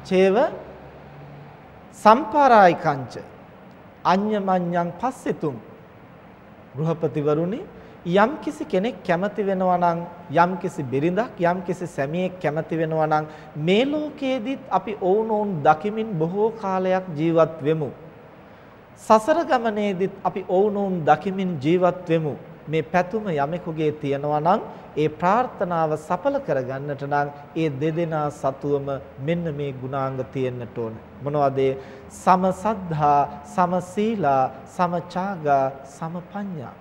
චේව සම්පාරායිකංච අඤ්ඤමඤ්ඤං පස්සෙතුම් ගෘහපතිවරුනි යම් කිසි කෙනෙක් කැමති වෙනවා නම් යම් කිසි බිරිඳක් යම් කිසි සැමියෙක් කැමති වෙනවා නම් මේ ලෝකයේදීත් අපි ඔවුනොවුන් දකිමින් බොහෝ කාලයක් ජීවත් වෙමු. සසර ගමනේදීත් අපි ඔවුනොවුන් දකිමින් ජීවත් වෙමු. මේ පැතුම යමෙකුගේ තියනවා නම් ඒ ප්‍රාර්ථනාව සඵල කරගන්නට නම් ඒ දෙදෙනා සතුවම මෙන්න මේ ගුණාංග තියෙන්නට ඕන. මොනවද සම සද්ධා සම සීලා සම චාගා සම පඤ්ඤා.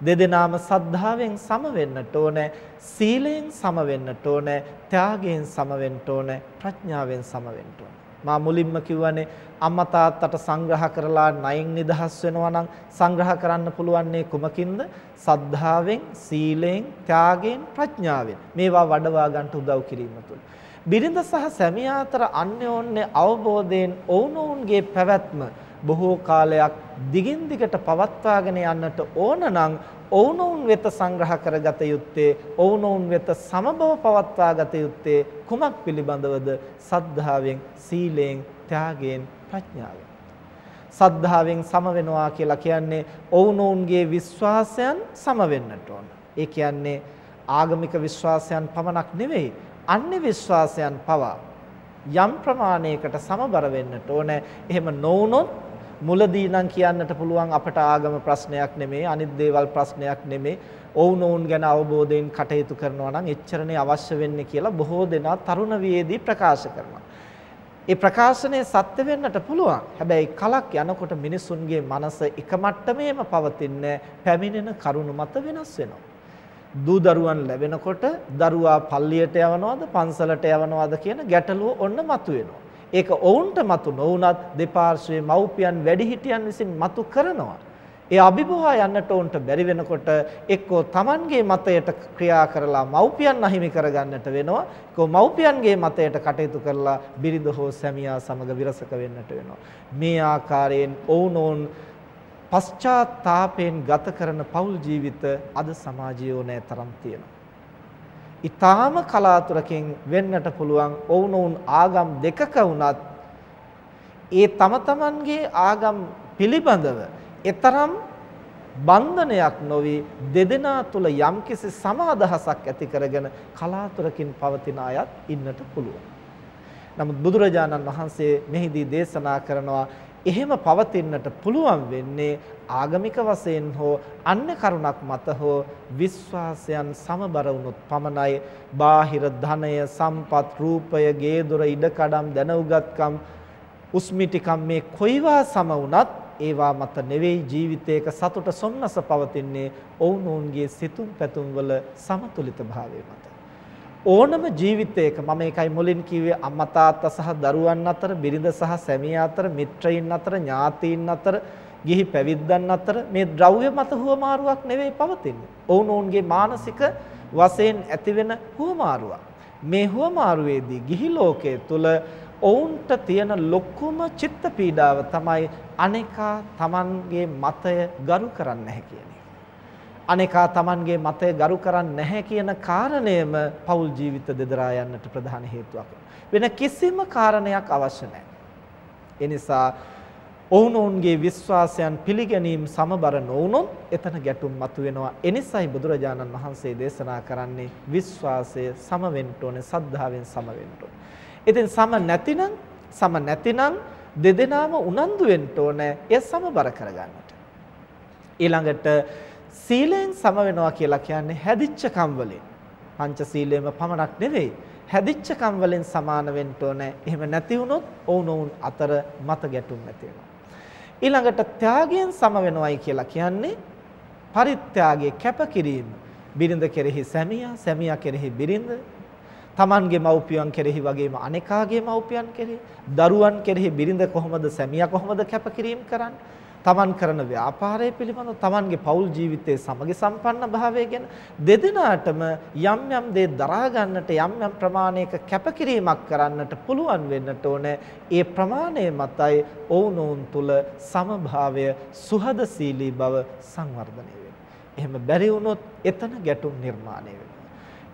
දෙදෙනාම සද්ධාවෙන් සම වෙන්නට ඕනේ සීලයෙන් සම වෙන්නට ඕනේ ත්‍යාගයෙන් සම වෙන්න ඕනේ ප්‍රඥාවෙන් සම වෙන්න ඕනේ. මා මුලින්ම කිව්වනේ අම්මා තාත්තට සංග්‍රහ කරලා ණයෙන් නිදහස් වෙනවා නම් සංග්‍රහ කරන්න පුළුවන්නේ කුමකින්ද? සද්ධාවෙන්, සීලෙන්, ත්‍යාගයෙන්, ප්‍රඥාවෙන්. මේවා වඩවා ගන්නට උදව් කිරීම තුළ. බිරිඳ සහ සැමියා අතර අන්‍යෝන්‍ය අවබෝධයෙන් ඔවුනොවුන්ගේ පැවැත්ම බොහෝ කාලයක් දිගින් දිගට පවත්වාගෙන යන්නට ඕන නම් ඔවුනොවුන් වෙත සංග්‍රහ කරගත යුත්තේ ඔවුනොවුන් වෙත සමබව පවත්වාගත යුත්තේ කුමක් පිළිබඳවද සද්ධාවෙන් සීලෙන් ත්‍යාගයෙන් ප්‍රඥාවෙන් සද්ධාවෙන් සම වෙනවා කියලා කියන්නේ ඔවුනොවුන්ගේ විශ්වාසයන් සම වෙන්නට ඕන. ඒ කියන්නේ ආගමික විශ්වාසයන් පමණක් නෙවෙයි අන්‍ය විශ්වාසයන් පවා යම් ප්‍රමාණයකට සමබර වෙන්නට ඕන. එහෙම නොවුනොත් මුලදී නම් කියන්නට පුළුවන් අපට ආගම ප්‍රශ්නයක් නෙමෙයි අනිත් දේවල් ප්‍රශ්නයක් නෙමෙයි ඔවුනොවුන් ගැන අවබෝධයෙන් කටයුතු කරනවා නම් එච්චරනේ අවශ්‍ය වෙන්නේ කියලා බොහෝ දෙනා තරුණ වියේදී ප්‍රකාශ කරනවා. ඒ ප්‍රකාශනය සත්‍ය වෙන්නට පුළුවන්. හැබැයි කලක් යනකොට මිනිසුන්ගේ මනස එක මට්ටමේම පවතින්නේ පැමිණෙන කරුණු මත වෙනස් වෙනවා. දූ දරුවන් ලැබෙනකොට දරුවා පල්ලියට යවනවද පන්සලට යවනවද කියන ගැටලුව ඔන්න මතුවෙනවා. ඒක ඔවුන්ට මතු නොවුනත් දෙපාර්ශ්වයේ මව්පියන් වැඩිහිටියන් විසින් මතු කරනවා. ඒ අභිභවා යන්නට උන්ට බැරි වෙනකොට එක්කෝ Tamanගේ මතයට ක්‍රියා කරලා මව්පියන් අහිමි කරගන්නට වෙනවා. එක්කෝ මව්පියන්ගේ මතයට කටයුතු කරලා බිරිඳ හෝ සැමියා සමග විරසක වෙන්නට වෙනවා. මේ ආකාරයෙන් ඔවුනොවුන් පශ්චාත්තාපයෙන් ගත කරන පෞල් ජීවිත අද සමාජයේ ඕනෑ තරම් තියෙනවා. ඊටාම කලාතුරකින් වෙන්නට පුළුවන් ඔවුනොවුන් ආගම් දෙකක වුණත් ඒ තම තමන්ගේ ආගම් පිළිබඳව එතරම් බන්ධනයක් නොවි දෙදෙනා තුල යම්කිසි සමාදහසක් ඇති කරගෙන කලාතුරකින් පවතින අයත් ඉන්නට පුළුවන්. නමුත් බුදුරජාණන් වහන්සේ මෙහිදී දේශනා කරනවා එහෙම පවතින්නට පුළුවන් වෙන්නේ ආගමික වශයෙන් හෝ අන්‍ය කරුණක් මත හෝ විශ්වාසයන් සමබර වුණොත් පමණයි බාහිර ධනය සම්පත් රූපය ගේ දොර ඉඩකඩම් දැන උගත්කම් උස්මිටිකම් මේ කොයිවා සම වුණත් ඒවා මත නෙවෙයි ජීවිතයක සතුට සොම්නස පවතින්නේ ඔවුනොවුන්ගේ සිතුම් පැතුම් වල සමතුලිත භාවය මත. ඕනම ජීවිතයක මම ඒකයි මුලින් කිව්වේ අම්මා තාත්තා සහ දරුවන් අතර බිරිඳ සහ සැමියා අතර මිත්‍රයින් අතර ඥාතීන් අතර ගිහි පැවිද්දන් අතර මේ ද්‍රව්‍ය මත හුවමාරුවක් නෙවෙයි පවතින්නේ. ඔවුනොවුන්ගේ මානසික වශයෙන් ඇතිවෙන හුවමාරුවක්. මේ හුවමාරුවේදී ගිහි ලෝකයේ තුල ඔවුන්ට තියෙන ලොකුම චිත්ත පීඩාව තමයි අනේකා Tamanගේ මතය ගරු කරන්නේ නැහැ කියන එක. අනේකා Tamanගේ මතය ගරු කරන්නේ නැහැ කියන කාරණයම පෞල් ජීවිත දෙදරා යන්නට ප්‍රධාන හේතුවක්. වෙන කිසිම කාරණයක් අවශ්‍ය නැහැ. ඒ නිසා ඔවුනොවුන්ගේ විශ්වාසයන් පිළිගැනීම සමබර නොවුනොත් එතන ගැටුම් මතුවෙනවා. එනිසායි බුදුරජාණන් වහන්සේ දේශනා කරන්නේ විශ්වාසය සම වෙන්න ඕනේ, සද්ධාවෙන් සම වෙන්න ඕනේ. ඉතින් සම නැතිනම් සම නැතිනම් දෙදෙනාම උනන්දු වෙන්න ඕනේ ඒ සමබර කරගන්නට. ඊළඟට සීලෙන් සම වෙනවා කියලා කියන්නේ හැදිච්ච කම් වලින්. පංච සීලයෙන්ම පමණක් නෙවෙයි. හැදිච්ච කම් වලින් සමාන වෙන්න ඕනේ. එහෙම නැති වුණොත් ඔවුනොවුන් අතර මත ගැටුම් ඇති වෙනවා. ඊළඟට ත්‍යාගයෙන් සම වෙනවයි කියලා කියන්නේ පරිත්‍යාගයේ කැපකිරීම. බිරිඳ කෙරෙහි සැමියා, සැමියා කෙරෙහි බිරිඳ, තමන්ගේ මව්පියන් කෙරෙහි වගේම අනෙකාගේ මව්පියන් කෙරෙහි, දරුවන් කෙරෙහි බිරිඳ කොහොමද සැමියා කොහොමද කැපකිරීම කරන්නේ? තමන් කරන ව්‍යාපාරය පිළිබඳව තමන්ගේ පෞල් ජීවිතයේ සමගි සම්පන්න භාවය ගැන දෙදෙනාටම යම් යම් දේ දරා ගන්නට යම් යම් ප්‍රමාණයක කැපකිරීමක් කරන්නට පුළුවන් වෙන්නට ඕනේ. ඒ ප්‍රමාණය මතයි ඔවුනොවුන් තුල සමභාවය සුහදශීලී බව සංවර්ධනය වෙන්නේ. එහෙම බැරි වුණොත් එතන ගැටුම් නිර්මාණය වෙනවා.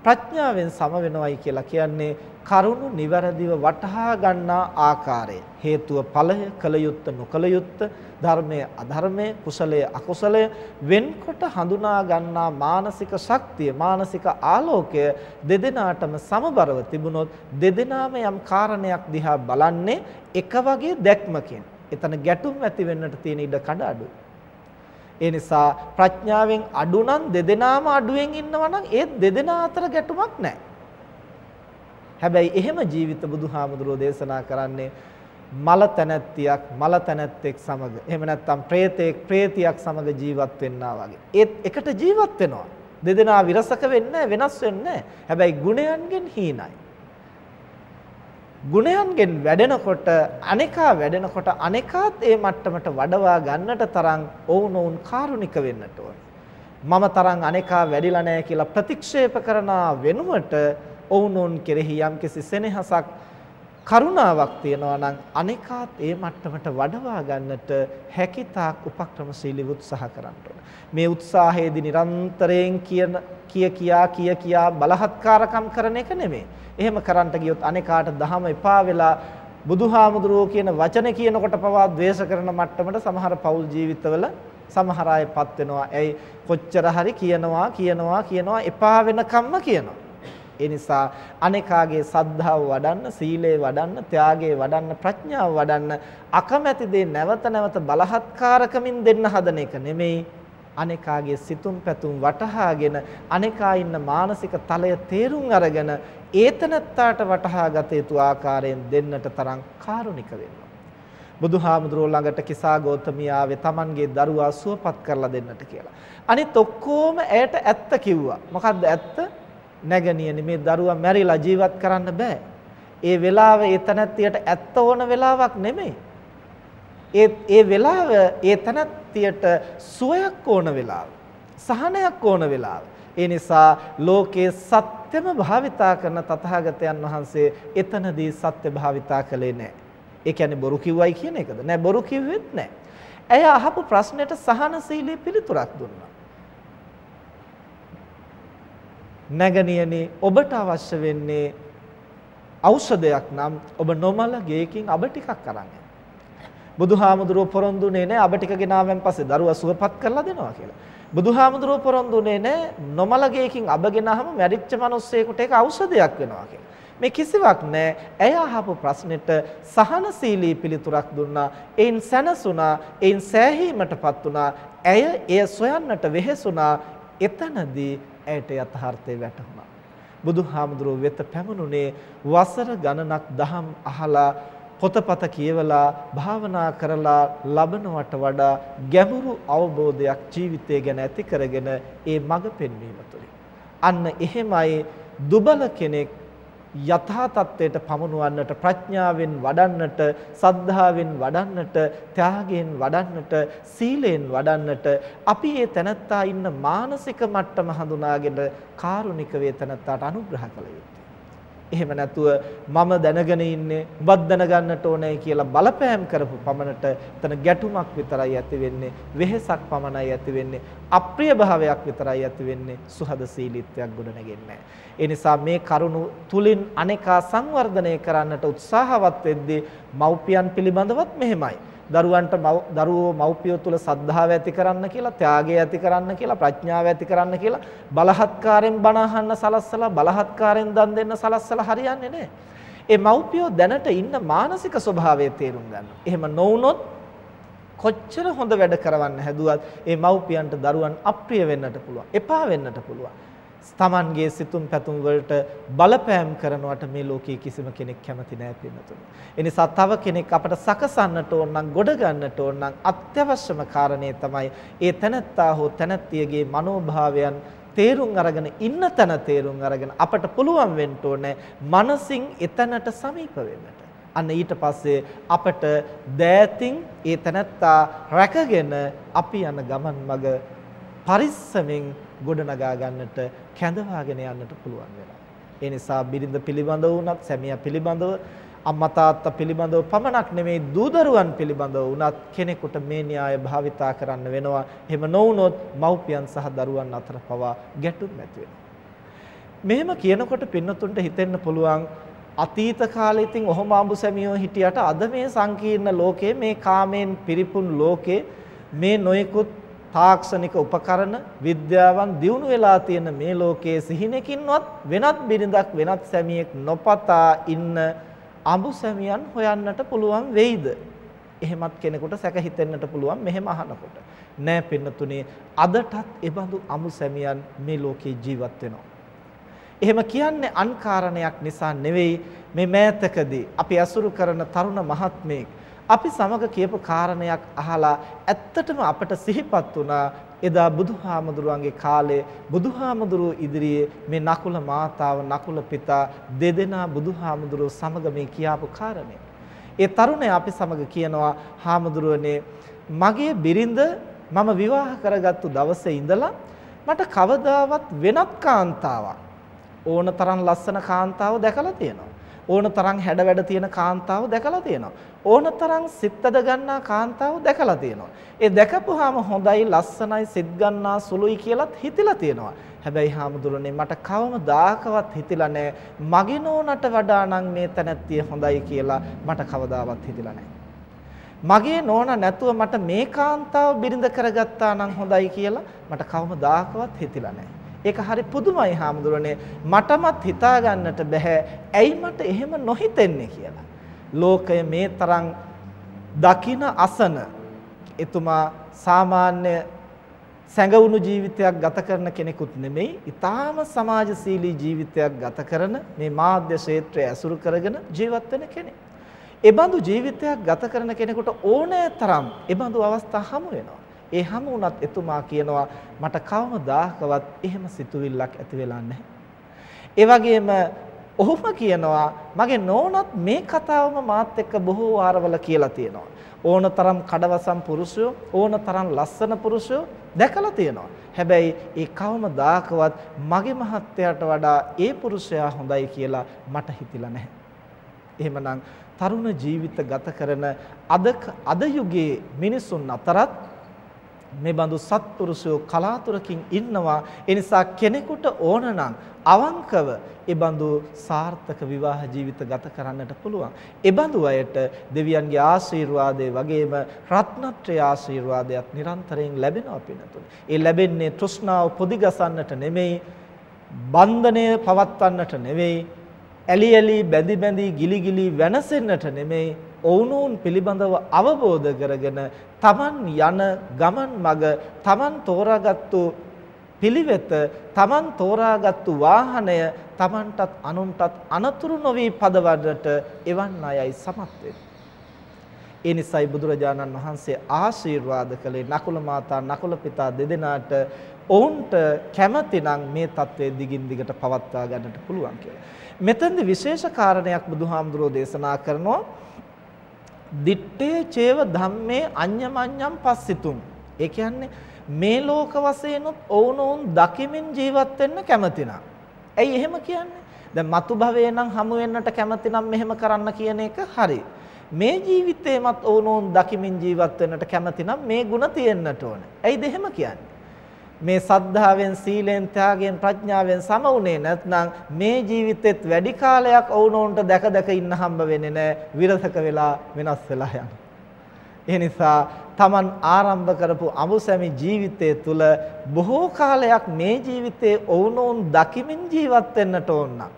ප්‍රඥාවෙන් සම වෙනවයි කියලා කියන්නේ කරුණු නිවැරදිව වටහා ගන්නා ආකාරය. හේතුව ඵලය කල යුත්ත නොකල යුත්ත ධර්මයේ අධර්මයේ කුසලයේ අකුසලය වෙන්කොට හඳුනා ගන්නා මානසික ශක්තිය මානසික ආලෝකය දෙදෙනාටම සමබරව තිබුණොත් දෙදෙනාම යම් කාරණයක් දිහා බලන්නේ එක වගේ දැක්මකින්. එතන ගැටුම් ඇති වෙන්නට තියෙන ඉඩ කඩ අඩුයි. ඒ නිසා ප්‍රඥාවෙන් අඩු නම් දෙදෙනාම අඩුවෙන් ඉන්නවා නම් ඒ දෙදෙනා අතර ගැටුමක් නැහැ. හැබැයි එහෙම ජීවිත බුදුහාමුදුරෝ දේශනා කරන්නේ මල තැනැත්තියක් මල තැනැත්තෙක් සමග එහෙම නැත්නම් ප්‍රේතෙක් ප්‍රේතියක් සමග ජීවත් වෙන්නා වගේ. ඒත් එකට ජීවත් වෙනවා. දෙදෙනා විරසක වෙන්නේ වෙනස් වෙන්නේ හැබැයි ගුණයන්ගෙන් හීනයි. ගුණයන්ගෙන් වැඩෙනකොට අනේකා වැඩෙනකොට අනේකාත් ඒ මට්ටමට වඩවා ගන්නට තරම් ඔවුනොවුන් කාරුණික වෙන්නට ඕන. මම තරම් අනේකා වැඩිලා නැහැ කියලා ප්‍රතික්ෂේප කරන වෙනුවට ඔවුනොවුන් කෙරෙහි යම්කිසි සෙනෙහසක් කරුණාවක් තියනවා නම් අනේකාත් ඒ මට්ටමට වඩවා ගන්නට හැකිතාක් උපක්‍රමශීලී උත්සාහ කරන්න ඕන. මේ උත්සාහයේදී නිරන්තරයෙන් කියන කිය කියා කිය කියා බලහත්කාරකම් කරන එක නෙමෙයි. එහෙම කරන්නට ගියොත් අනේකාට දහම එපා වෙලා බුදුහාමුදුරුවෝ කියන වචනේ කියනකොට පවා ද්වේෂ කරන මට්ටමට සමහර පෞල් ජීවිතවල සමහර අයපත් වෙනවා. ඇයි කොච්චර හරි කියනවා කියනවා කියනවා එපා වෙනකම්ම කියනවා. ඒ නිසා අනේකාගේ සද්ධාව වඩන්න, සීලය වඩන්න, ත්‍යාගය වඩන්න, ප්‍රඥාව වඩන්න අකමැති දේ නැවත නැවත බලහත්කාරකමින් දෙන්න හදන එක නෙමෙයි. අනේකාගේ සිතුම් පැතුම් වටහාගෙන අනේකා ඉන්න මානසික තලය තේරුම් අරගෙන ඒතනත්තාට වටහා ගත යුතු ආකාරයෙන් දෙන්නට තරම් කාරුණික වෙනවා. බුදුහාමුදුරුවෝ ළඟට කිසා ගෞතමිය ආවේ Tamanගේ දරුවා සුවපත් කරලා දෙන්නට කියලා. අනිත් ඔක්කොම ඇයට ඇත්ත කිව්වා. මොකද්ද ඇත්ත? නැගණියනි මේ දරුවා මැරිලා ජීවත් කරන්න බෑ. ඒ වෙලාව ඒ තනත්තියට ඇත්ත ඕන වෙලාවක් නෙමෙයි. ඒ ඒ වෙලාව ඒ තනත්තියට සුවයක් ඕන වෙලාව. සහනයක් ඕන වෙලාව. ඒ නිසා ලෝකයේ සත්‍යම භාවිතා කරන තථාගතයන් වහන්සේ එතනදී සත්‍ය භාවිතා කළේ නැහැ. ඒ කියන්නේ බොරු කිව්වයි කියන එකද? නෑ බොරු කිව්වෙත් නෑ. ඇය අහපු ප්‍රශ්නෙට සහනශීලී පිළිතුරක් දුන්නා. නැගණියනි ඔබට අවශ්‍ය වෙන්නේ ඖෂධයක් නම් ඔබ නොමල ගේකින් අබ ටිකක් අරන් එන්න. බුදුහාමුදුරුව පොරොන්දුනේ නැහැ අබ ටික ගෙනාවෙන් පස්සේ දරුවා සුවපත් කරලා දෙනවා කියලා. බුදුහාමුදුරුව පොරොන්දුනේ නැහැ නොමල ගේකින් අබ ගෙනාවම මැරිච්ච මිනිස්සෙකුට ඒක ඖෂධයක් වෙනවා කියලා. මේ කිසිවක් නැහැ. ඇය අහපු ප්‍රශ්නෙට සහනශීලී පිළිතුරක් දුන්නා. එයින් සැනසුණා, එයින් සෑහීමටපත් වුණා. ඇය එය සොයන්නට වෙහෙසුණා. එතනදී ඇයට යථාර්ථය වැටහුණා. බුදුහාමුදුරුව වෙත පැමුණුනේ වසර ගණනක් දහම් අහලා පොතපත කියවලා භාවනා කරලා ලබනවට වඩා ගැඹුරු අවබෝධයක් ජීවිතය ගැන ඇති කරගෙන ඒ මඟ පෙන්වීම තුළින් අන්න එහෙමයි දුබල කෙනෙක් යථා තත්වයට පමුණුවන්නට ප්‍රඥාවෙන් වඩන්නට සද්ධාවෙන් වඩන්නට ත්‍යාගයෙන් වඩන්නට සීලයෙන් වඩන්නට අපි මේ තනත්තා ඉන්න මානසික මට්ටම හඳුනාගෙන කාරුණික වේ තනත්තාට අනුග්‍රහ කළ යුතුයි. එහෙම නැතුව මම දැනගෙන ඉන්නේ ඔබත් දැනගන්නට ඕනේ කියලා බලපෑම් කරපු පමණට එතන ගැටුමක් විතරයි ඇති වෙන්නේ වෙහෙසක් පමණයි ඇති වෙන්නේ අප්‍රිය භාවයක් විතරයි ඇති වෙන්නේ සුහදශීලීත්වයක් ගොඩනගෙන්නේ ඒ නිසා මේ කරුණු තුලින් අනේකා සංවර්ධනය කරන්නට උත්සාහවත් වෙද්දී මව්පියන් පිළිබඳවත් මෙහෙමයි. දරුවන්ට දරුවෝ මව්පියෝ තුල සද්ධාව ඇති කරන්න කියලා, ත්‍යාගය ඇති කරන්න කියලා, ප්‍රඥාව ඇති කරන්න කියලා බලහත්කාරයෙන් බණ අහන්න සලස්සලා බලහත්කාරයෙන් දන් දෙන්න සලස්සලා හරියන්නේ නැහැ. ඒ මව්පියෝ දැනට ඉන්න මානසික ස්වභාවය තේරුම් ගන්න. එහෙම නොවුනොත් කොච්චර හොඳ වැඩ කරවන්න හැදුවත් ඒ මව්පියන්ට දරුවන් අප්‍රිය වෙන්නට පුළුවන්. එපා වෙන්නට පුළුවන්. තමන්ගේ සිතුම් පැතුම් වලට බලපෑම් කරනවට මේ ලෝකයේ කිසිම කෙනෙක් කැමති නැහැ පින්නතුනි. ඒ නිසා තව කෙනෙක් අපට සකසන්නට ඕන නම් ගොඩ ගන්නට ඕන නම් අත්‍යවශ්‍යම කාරණේ තමයි ඒ තනත්තා හෝ තනත්තියගේ මනෝභාවයන් තේරුම් අරගෙන ඉන්න තැන තේරුම් අරගෙන අපට පුළුවන් වෙන්න ඕනේ මනසින් එතනට සමීප වෙන්නට. අන්න ඊට පස්සේ අපට දෑතින් ඒ තනත්තා රැකගෙන අපි යන ගමන් මඟ පරිස්සමෙන් ගොඩනගා ගන්නට කැඳවාගෙන යන්නට පුළුවන් වෙනවා. ඒ නිසා බිරිඳ පිළිබඳව වුණත් සැමියා පිළිබඳව අම්මා තාත්තා පිළිබඳව පමණක් නෙමෙයි දූදරුවන් පිළිබඳව වුණත් කෙනෙකුට මේ න්‍යාය භාවිතා කරන්න වෙනවා. එහෙම නොවුනොත් මව්පියන් සහ දරුවන් අතර පවා ගැටුම් ඇති වෙනවා. මෙහෙම කියනකොට පින්නතුන්ට හිතෙන්න පුළුවන් අතීත කාලේ ඉතින් ඔහොම අඹු සැමියෝ හිටියට අද මේ සංකීර්ණ ලෝකයේ මේ කාමෙන් පිරිපුන් ලෝකේ මේ නොයෙකුත් තාක්ෂණික උපකරණ විද්‍යාවන් දියුණු වෙලා තියෙන මේ ලෝකයේ සිහිනකින්වත් වෙනත් බිරිඳක් වෙනත් සැමියෙක් නොපතා ඉන්න අඹු සැමියන් හොයන්නට පුළුවන් වෙයිද? එහෙමත් කෙනෙකුට සැක හිතෙන්නට පුළුවන් මෙහෙම අහනකොට. නෑ පින්නතුනේ අදටත් ඒ බඳු අඹු සැමියන් මේ ලෝකේ ජීවත් වෙනවා. එහෙම කියන්නේ අන් කාරණයක් නිසා නෙවෙයි මේ මෑතකදී අපි අසුරු කරන තරුණ මහත්මයෙක් අපි සමග කියපු කාරණයක් අහලා ඇත්තටම අපට සිහිපත් වුණා එදා බුදුහාමුදුරුවන්ගේ කාලේ බුදුහාමුදුරුව ඉදිරියේ මේ නකුල මාතාව නකුල පිතා දෙදෙනා බුදුහාමුදුරුව සමග මේ කියාපු කාරණය. ඒ තරුණයා අපි සමග කියනවා හාමුදුරුවනේ මගේ බිරිඳ මම විවාහ කරගත්තු දවසේ ඉඳලා මට කවදාවත් වෙනත් කාන්තාවක් ඕන තරම් ලස්සන කාන්තාව දැකලා තියෙනවා. ඕන තරම් හැඩ වැඩ තියෙන කාන්තාව දැකලා තියෙනවා. ඕන තරම් සිත්ද ගන්නා කාන්තාව දැකලා තියෙනවා. ඒ දැකපුවාම හොඳයි ලස්සනයි සිත් ගන්නා සුළුයි කියලාත් හිතිලා තියෙනවා. හැබැයි හාමුදුරනේ මට කවමදාකවත් හිතිලා නැහැ මගේ නෝනට වඩා නම් මේ තැනැත්තිය හොඳයි කියලා මට කවදාවත් හිතිලා නැහැ. මගේ නෝනා නැතුව මට මේ කාන්තාව බිරිඳ කරගත්තා නම් හොඳයි කියලා මට කවමදාකවත් හිතිලා නැහැ. ඒක හරි පුදුමයි හාමුදුරනේ මටමත් හිතා ගන්නට බෑ ඇයි මට එහෙම නොහිතෙන්නේ කියලා. ලෝකය මේ තරම් දකින අසන එතුමා සාමාන්‍ය සැඟවුණු ජීවිතයක් ගත කරන කෙනෙකුත් නෙමෙයි ඊටාම සමාජශීලී ජීවිතයක් ගත කරන මේ මාධ්‍ය ක්ෂේත්‍රය ඇසුරු කරගෙන ජීවත් වෙන කෙනෙක්. ඒ බඳු ජීවිතයක් ගත කරන කෙනෙකුට ඕනෑ තරම් ඒ බඳු අවස්ථා හමු වෙනවා. ඒ හැම වුණත් එතුමා කියනවා මට කවමදාකවත් එහෙම සිතුවිල්ලක් ඇති වෙලා නැහැ. ඒ වගේම ඔහුම කියනවා මගේ නෝනත් මේ කතාවම මාත් එක්ක බොහෝ වාරවල කියලා තියෙනවා. ඕනතරම් කඩවසම් පුරුෂයෝ ඕනතරම් ලස්සන පුරුෂයෝ දැකලා තියෙනවා. හැබැයි ඒ කවමදාකවත් මගේ මහත්යට වඩා ඒ පුරුෂයා හොඳයි කියලා මට හිතිලා නැහැ. එහෙමනම් තරුණ ජීවිත ගත කරන අද අද යුගයේ මිනිසුන් අතරත් මේ බඳු සත්පුරුෂයෝ කලාතුරකින් ඉන්නවා. ඒ නිසා කෙනෙකුට ඕනනම් අවංකව ඒ බඳු සාර්ථක විවාහ ජීවිත ගත කරන්නට පුළුවන්. ඒ බඳු අයට දෙවියන්ගේ ආශිර්වාදයේ වගේම රත්නත්‍රය ආශිර්වාදයක් නිරන්තරයෙන් ලැබෙනවා පිනතුනේ ඒ ලැබෙන්නේ තෘෂ්ණාව පොදිගසන්නට නෙමෙයි බන්ධනය පවත්වන්නට නෙවෙයි ඇලි ඇලි බැඳි බැඳි ගිලි ගිලි වෙනසෙන්නට නෙමෙයි ඔවුනොවුන් පිළිබඳව අවබෝධ කරගෙන තමන් යන ගමන් මඟ තමන් තෝරාගත්තු පිළිවෙත තමන් තෝරාගත්තු වාහනය තමන්ටත් අනුන්ටත් අනතුරු නොවි පදවන්නට එවන් අයයි සමත් ඒ නිසයි බුදුරජාණන් වහන්සේ ආශිර්වාද කළේ. නකුල මාතා නකුල පිතා දෙදෙනාට ඔවුන්ට කැමතිනම් මේ தત્ත්වය දිගින් දිගට පවත්වා ගන්නට පුළුවන් කියලා. මෙතෙන්දි විශේෂ කාරණයක් බුදුහාමුදුරෝ දේශනා කරනවා. දිත්තේ චේව ධම්මේ අඤ්ඤමඤ්ඤම් පස්සිතුම්. ඒ කියන්නේ මේ ලෝක වශයෙන්ුත් ඔවුනොවුන් දකිමින් ජීවත් වෙන්න කැමති ඇයි එහෙම කියන්නේ? දැන් මතු භවයේ නම් හමු වෙන්නට කැමති නම් මෙහෙම කරන්න කියන එක හරි. මේ ජීවිතේමත් ඔවුනොවුන් දකිමින් ජීවත් වෙන්නට කැමති නම් මේ ಗುಣ තියෙන්නට ඕනේ. ඇයිද එහෙම කියන්නේ? මේ සද්ධාවෙන් සීලෙන් ත්‍යාගයෙන් ප්‍රඥාවෙන් සම වුණේ නැත්නම් මේ ජීවිතෙත් වැඩි කාලයක් ඔවුනොන්ට දැක දැක ඉන්න හම්බ වෙන්නේ නැහැ විරසක වෙලා වෙනස් වෙලා යන. ඒ නිසා Taman ආරම්භ කරපු අමුසැමි ජීවිතය තුළ බොහෝ කාලයක් මේ ජීවිතේ ඔවුනොවුන් දකිමින් ජීවත් වෙන්නට ඕන නම්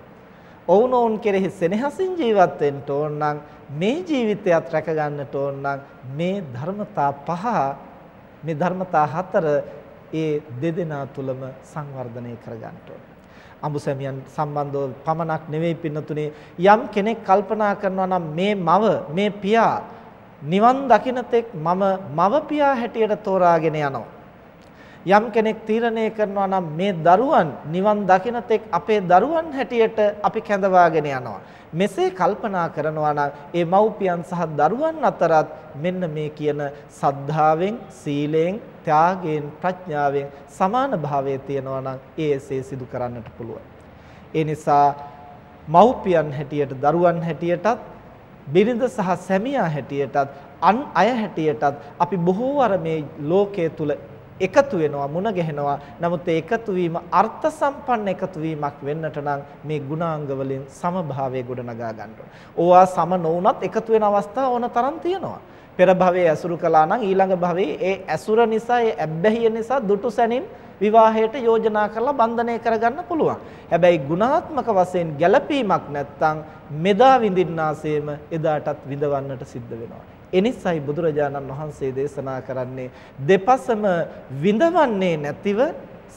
ඔවුනොවුන් කෙරෙහි සෙනෙහසින් ජීවත් වෙන්න ඕන නම් මේ ජීවිතයත් රැක ගන්නට ඕන නම් මේ ධර්මතා පහ මේ ධර්මතා හතර ඒ දෙදෙනා තුලම සංවර්ධනය කර ගන්නට ඕන. අඹුසැමියන් සම්බන්ධව පමණක් නෙවෙයි පින්නතුනේ යම් කෙනෙක් කල්පනා කරනවා නම් මේ මව මේ පියා නිවන් දකින්න තෙක් මම මව පියා හැටියට තෝරාගෙන යනවා. යම් කෙනෙක් තීරණය කරනවා නම් මේ දරුවන් නිවන් දකින තෙක් අපේ දරුවන් හැටියට අපි කැඳවාගෙන යනවා. මෙසේ කල්පනා කරනවා නම් ඒ මව්පියන් සහ දරුවන් අතරත් මෙන්න මේ කියන සද්ධාවෙන්, සීලයෙන්, ත්‍යාගයෙන්, ප්‍රඥාවෙන් සමාන භාවය තියෙනවා නම් ඒ එසේ සිදු කරන්නට පුළුවන්. ඒ නිසා මව්පියන් හැටියට දරුවන් හැටියටත් බිරිඳ සහ සැමියා හැටියටත් අන් අය හැටියටත් අපි බොහෝ වර මේ ලෝකයේ තුල එකතු වෙනවා මුණ ගැහෙනවා නමුත් ඒ එකතු වීම අර්ථ සම්පන්න එකතු වීමක් වෙන්නට නම් මේ ගුණාංග වලින් සමභාවය ගොඩනගා ගන්න ඕන. ඕවා සම නොවුනත් එකතු වෙන අවස්ථා ඕන තරම් තියෙනවා. පෙර භවයේ ඇසුරු කළා නම් ඊළඟ භවයේ ඒ ඇසුර නිසා ඒ ඇබ්බැහිය නිසා දුටු සැනින් විවාහයට යෝජනා කරලා බන්ධනය කරගන්න පුළුවන්. හැබැයි ගුණාත්මක වශයෙන් ගැළපීමක් නැත්නම් මෙදා විඳින්නාseම එදාටත් විඳවන්නට සිද්ධ වෙනවා. එනිසයි බුදුරජාණන් වහන්සේ දේශනා කරන්නේ දෙපසම විඳවන්නේ නැතිව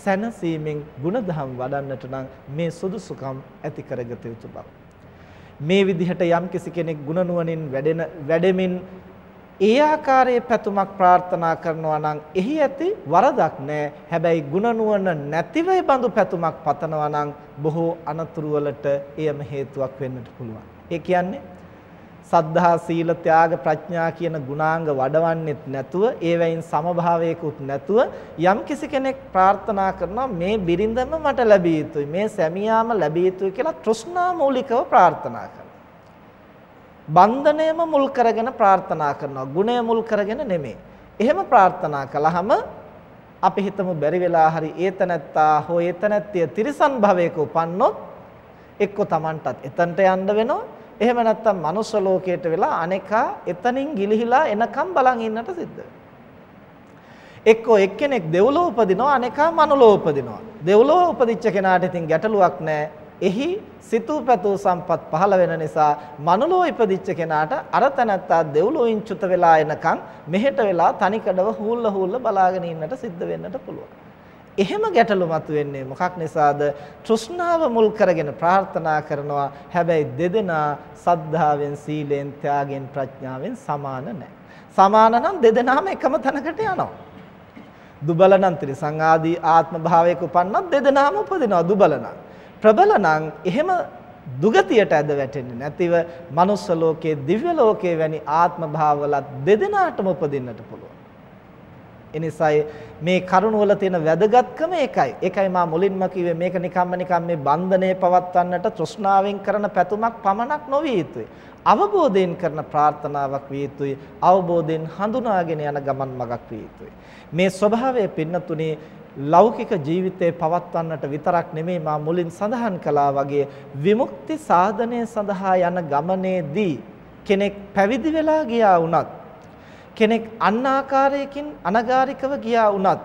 සැනසීමෙන් ಗುಣධම් වඩන්නට නම් මේ සුදුසුකම් ඇති කරගත යුතු බව. මේ විදිහට යම් කිසි කෙනෙක් ಗುಣ නුවණින් වැඩෙන වැඩෙමින් ඒ ආකාරයේ පැතුමක් ප්‍රාර්ථනා කරනවා නම් එහි ඇති වරදක් නැහැ. හැබැයි ಗುಣනුවණ නැතිව බඳු පැතුමක් පතනවා නම් බොහෝ අනතුරු වලට එයම හේතුවක් වෙන්නට පුළුවන්. ඒ කියන්නේ සද්ධා සීල ත්‍යාග ප්‍රඥා කියන ගුණාංග වඩවන්නෙත් නැතුව ඒවයින් සමභාවයකුත් නැතුව යම් කිසි කෙනෙක් ප්‍රාර්ථනා කරනවා මේ බිරිඳම මට ලැබිය යුතුයි මේ සැමියාම ලැබිය යුතුයි කියලා තෘෂ්ණා මූලිකව ප්‍රාර්ථනා කරනවා. බන්ධනයම මුල් කරගෙන ප්‍රාර්ථනා කරනවා ගුණය මුල් කරගෙන නෙමෙයි. එහෙම ප්‍රාර්ථනා කළාම අපි හිතමු බැරි වෙලා හරි ඒතනත්තා හෝ ඒතනත්තිය තිරිසන් භවයක උපන්නොත් එක්ක Tamanටත් එතනට යන්න වෙනවා එහෙම නැත්නම් මනුස්ස ලෝකයට වෙලා අනේකා එතනින් ගිලිහිලා එනකම් බලන් ඉන්නට සිද්ධ එක්කෝ එක්කෙනෙක් දෙව්ලොව උපදිනවා අනේකා මනුලොව උපදිනවා. දෙව්ලොව උපදිච්ච කෙනාට ඉතින් ගැටලුවක් නැහැ. එහි සිතූ පැතූ සම්පත් පහළ වෙන නිසා මනුලොව ඉපදිච්ච කෙනාට අර තැනත්තා දෙව්ලොවින් චුත වෙලා එනකන් මෙහෙට වෙලා තනිකඩව හූල්ල හූල්ල බලාගෙන ඉන්නට සිද්ධ වෙන්නට පුළුවන්. එහෙම ගැටලු මතුවෙන්නේ මොකක් නිසාද? තෘෂ්ණාව මුල් කරගෙන ප්‍රාර්ථනා කරනවා. හැබැයි දෙදෙනා සද්ධාවෙන්, සීලෙන්, ත්‍යාගෙන්, ප්‍රඥාවෙන් සමාන නැහැ. සමාන නම් දෙදෙනාම එකම තැනකට යනවා. දුබල නම් ත්‍රිසං ආදී ආත්ම භාවයක උපන්නත් දෙදෙනාම උපදිනවා දුබල නම්. ප්‍රබල නම් එහෙම දුගතියට ඇද වැටෙන්නේ නැතිව manuss ලෝකයේ දිව්‍ය ලෝකයේ වැනි ආත්ම භාවවලත් දෙදෙනාටම උපදින්නට පුළුවන්. එනිසායි මේ කරුණ වල තියෙන වැදගත්කම ඒකයි. ඒකයි මා මුලින්ම කිව්වේ මේක නිකම්ම නිකම් මේ බන්ධනය පවත්වන්නට තෘෂ්ණාවෙන් කරන පැතුමක් පමණක් නොවිය යුතුයි. අවබෝධයෙන් කරන ප්‍රාර්ථනාවක් විය යුතුයි. අවබෝධයෙන් හඳුනාගෙන යන ගමන් මගක් විය යුතුයි. මේ ස්වභාවය පින්නතුනේ ලෞකික ජීවිතේ පවත්වන්නට විතරක් නෙමෙයි මා මුලින් සඳහන් කළා වගේ විමුක්ති සාධනය සඳහා යන ගමනේදී කෙනෙක් පැවිදි වෙලා ගියා වුණත් කෙනෙක් අන් ආකාරයකින් අනගාരികව ගියා වුණත්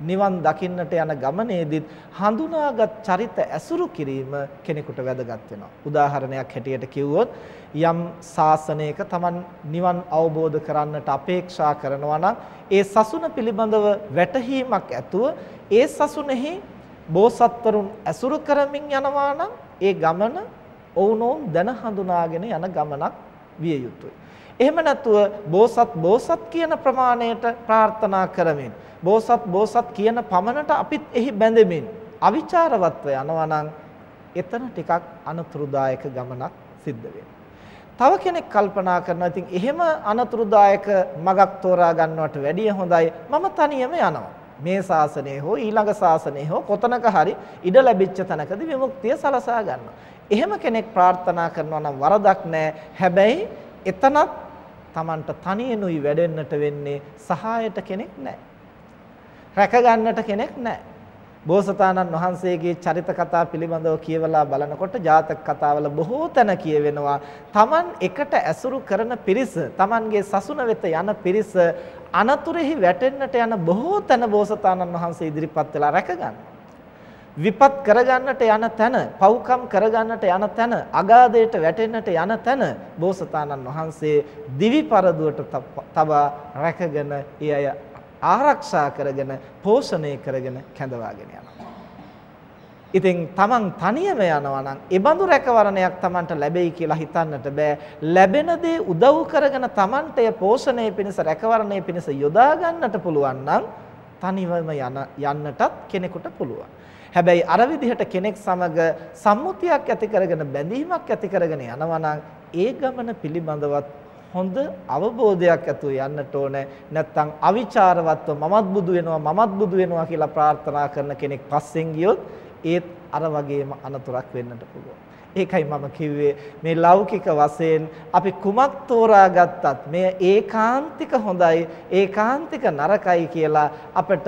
නිවන් දකින්නට යන ගමනේදීත් හඳුනාගත් චරිත ඇසුරු කිරීම කෙනෙකුට වැදගත් වෙනවා. උදාහරණයක් හැටියට කිව්වොත් යම් ශාසනයක Taman නිවන් අවබෝධ කරන්නට අපේක්ෂා කරනවා නම් ඒ සසුන පිළිබඳව වැටහීමක් ඇතුව ඒ සසුනේහි බෝසත්වරුන් ඇසුරු කරමින් යනවා නම් ඒ ගමන ඔවුනොවුන් දැන හඳුනාගෙන යන ගමනක් විය යුතුයි. එහෙම නැතුව බෝසත් බෝසත් කියන ප්‍රමාණයට ප්‍රාර්ථනා කරමින් බෝසත් බෝසත් කියන පමණට අපිත් එහි බැඳෙමින් අවිචාරවත්ව යනවා නම් එතන ටිකක් අනතුරුදායක ගමනක් සිද්ධ තව කෙනෙක් කල්පනා කරනවා ඉතින් එහෙම අනතුරුදායක මගක් තෝරා ගන්නවට වැඩිය හොඳයි මම තනියම යනවා. මේ ශාසනය හෝ ඊළඟ ශාසනය හෝ කොතනක හරි ඉඩ ලැබිච්ච තැනකදී විමුක්තිය සලසා ගන්නවා. එහෙම කෙනෙක් ප්‍රාර්ථනා කරනවා නම් වරදක් නැහැ. හැබැයි එතනත් Tamanට තනියනුයි වැඩෙන්නට වෙන්නේ සහායට කෙනෙක් නැහැ. රැක ගන්නට කෙනෙක් නැහැ. බෝසතාණන් වහන්සේගේ චරිත කතා පිළිබඳව කියවලා බලනකොට ජාතක කතාවල බොහෝ තැන කියවෙනවා Taman එකට ඇසුරු කරන පිරිස Tamanගේ සසුන වෙත යන පිරිස අනතුරෙහි වැටෙන්නට යන බොහෝ තැන බෝසතාණන් වහන්සේ ඉදිරිපත් වෙලා රැකගන්නවා විපත් කරගන්නට යන තැන, පව්කම් කරගන්නට යන තැන, අගාධයට වැටෙන්නට යන තැන බෝසතාණන් වහන්සේ දිවි පරදුවට තබා රැකගෙන ඒ අය ආරක්ෂා කරගෙන පෝෂණය කරගෙන කැඳවාගෙන යනවා. ඉතින් තමන් තනියම යනවා නම් ඒ බඳු රැකවරණයක් තමන්ට ලැබෙයි කියලා හිතන්නට බෑ. ලැබෙන දේ උදව් කරගෙන තමන්ට පෝෂණය පිණිස රැකවරණය පිණිස යොදා ගන්නට පුළුවන් නම් තනිවම යන යන්නටත් කෙනෙකුට පුළුවන්. හැබැයි අර විදිහට කෙනෙක් සමග සම්මුතියක් ඇති කරගෙන බැඳීමක් ඇති කරගෙන යනවා නම් ඒ ගමන පිළිබඳවත් හොඳ අවබෝධයක් ඇතුව යන්නට ඕනේ. නැත්නම් අවිචාරවත්ව මමත් බුදු වෙනවා මමත් බුදු වෙනවා කියලා ප්‍රාර්ථනා කරන කෙනෙක් පස්සෙන් ගියොත් ඒත් අර වගේම අනතුරක් වෙන්නට පුළුවන්. ඒකයි මම කිව්වේ. මේ ලෞකික වශයෙන් අපි කුමක් තෝරාගත්තත් මේ ඒකාන්තික හොඳයි ඒකාන්තික නරකයි කියලා අපිට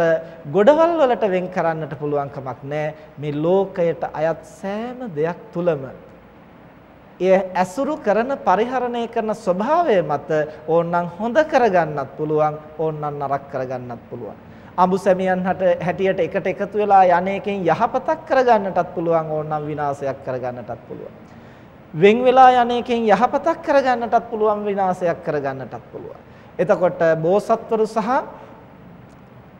ගොඩවල් වලට වෙන් කරන්නට පුළුවන් කමක් නැහැ මේ ලෝකයට අයත් සෑම දෙයක් තුලම එය ඇසුරු කරන පරිහරණය කරන ස්වභාවය මත ඕනනම් හොඳ කරගන්නත් පුළුවන් ඕනනම් නරක කරගන්නත් පුළුවන්. අඹු සැමියන් හැටියට එකට එකතු වෙලා යන්නේකින් යහපතක් කරගන්නටත් පුළුවන් ඕනනම් විනාශයක් කරගන්නටත් පුළුවන්. වෙන් වෙලා යන්නේකින් යහපතක් කරගන්නටත් පුළුවන් විනාශයක් කරගන්නටත් පුළුවන්. එතකොට බෝසත්වරු සහ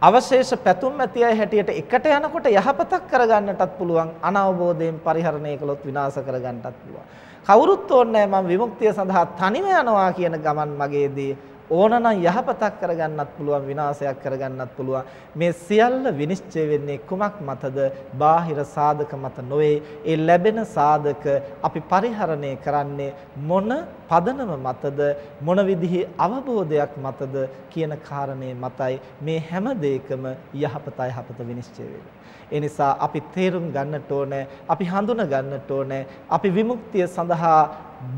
අවශේෂ පැතුම් ඇති අය හැටියට එකට යනකොට යහපතක් කරගන්නටත් පුළුවන් අනවබෝධයෙන් පරිහරණය කළොත් විනාශ කරගන්නටත් පුළුවන්. කවුරුත් ඕනේ මම විමුක්තිය සඳහා තනිව යනවා කියන ගමන් මගේදී ඕනනම් යහපතක් කරගන්නත් පුළුවන් විනාශයක් කරගන්නත් පුළුවන්. මේ සියල්ල විනිශ්චය වෙන්නේ කුමක් මතද? බාහිර සාධක මත නොවේ. ඒ ලැබෙන සාධක අපි පරිහරණය කරන්නේ මොන පදනම මතද? මොන විදිහේ අවබෝධයක් මතද කියන කාරණේ මතයි. මේ හැම දෙයකම යහපත යහපත විනිශ්චය වෙන්නේ. ඒ නිසා අපි තේරුම් ගන්නට ඕනේ අපි හඳුන ගන්නට ඕනේ අපි විමුක්තිය සඳහා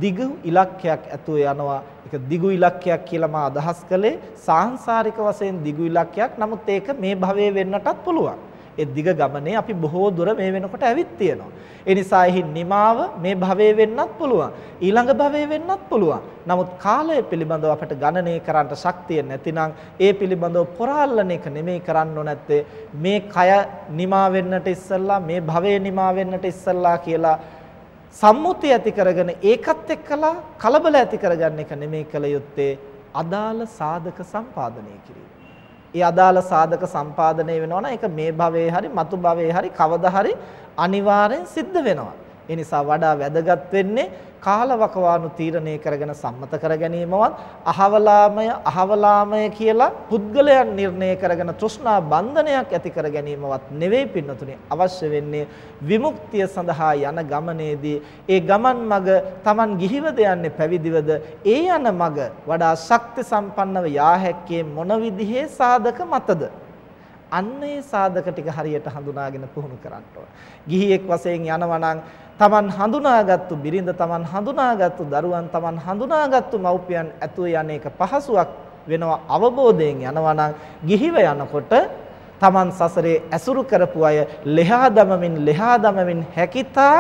දිගු ඉලක්කයක් ඇතුව යනවා. ඒක දිගු ඉලක්කයක් කියලා මා අදහස් කළේ සාංශාරික වශයෙන් දිගු ඉලක්කයක්. නමුත් ඒක මේ භවයේ වෙන්නටත් පුළුවන්. ඒ දිග ගමනේ අපි බොහෝ දුර මේ වෙනකොට ඇවිත් තියෙනවා. ඒ නිසා එහි නිමාව මේ භවයේ වෙන්නත් පුළුවන්. ඊළඟ භවයේ වෙන්නත් පුළුවන්. නමුත් කාලය පිළිබඳව අපට ගණනය කරන්න ශක්තිය නැතිනම් ඒ පිළිබඳව පොරාල්ලන එක නෙමෙයි කරන්න ඕනැත්තේ. මේ කය නිමා වෙන්නට ඉස්සෙල්ලා මේ භවයේ නිමා වෙන්නට ඉස්සෙල්ලා කියලා සම්මුතිය ඇති කරගෙන ඒකත් එක්කලා කලබල ඇති කරගන්න එක නෙමෙයි කළ යුත්තේ අදාළ සාධක සම්පාදනය කිරීම. ඒ අදාළ සාධක සම්පාදනය වෙනවා නම් ඒක මේ භවයේ හරි මතු භවයේ හරි කවදා හරි අනිවාර්යෙන් සිද්ධ වෙනවා. ඒ නිසා වඩා වැදගත් වෙන්නේ කාලවකවානු තීරණය කරගෙන සම්මත කර ගැනීමවත් අහවලාමය අහවලාමය කියලා පුද්ගලයන් නිර්ණය කරගෙන තෘෂ්ණා බන්ධනයක් ඇති කර ගැනීමවත් නෙවෙයි පින්නතුනේ. අවශ්‍ය වෙන්නේ විමුක්තිය සඳහා යන ගමනේදී. ඒ ගමන් මඟ Taman ගිහිවද යන්නේ පැවිදිවද ඒ යන මඟ වඩා ශක්ති සම්පන්නව යා හැක්කේ මොන විදිහේ සාධක මතද? අන්න ඒ සාධක ටික හරියට හඳුනාගෙන පුහුණු කරන්න ඕන. ගිහියෙක් වශයෙන් යනවා නම් Taman හඳුනාගත්තු බිරිඳ Taman හඳුනාගත්තු දරුවන් Taman හඳුනාගත්තු මව්පියන් ඇතුව යන එක පහසුවක් වෙනවා අවබෝධයෙන් යනවා නම් ගිහිව යනකොට Taman සසරේ ඇසුරු කරපු අය ලෙහා දමමින් ලෙහා දමමින් හැකිතා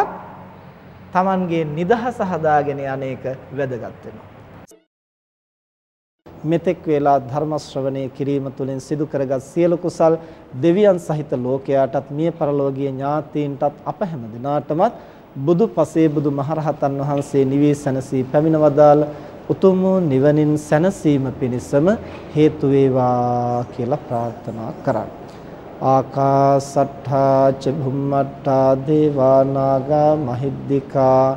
Tamanගේ නිදහස හදාගෙන යන එක වැදගත් වෙනවා. මෙතෙක් වේලා ධර්ම ශ්‍රවණය කිරීම තුළින් සිදු කරගත් සියලු කුසල් දෙවියන් සහිත ලෝකයාටත් මිය පරලෝකීය ඥාතීන්ටත් අප හැම දිනාටමත් බුදු පසේ බුදු මහරහතන් වහන්සේ නිවී සැනසී පැමිණවදාල උතුම් නිවනින් සැනසීම පිණිසම හේතු වේවා කියලා ප්‍රාර්ථනා කරා. ආකාසට්ඨා ච භුම්මට්ඨා දේවා නාග මහිද්దికා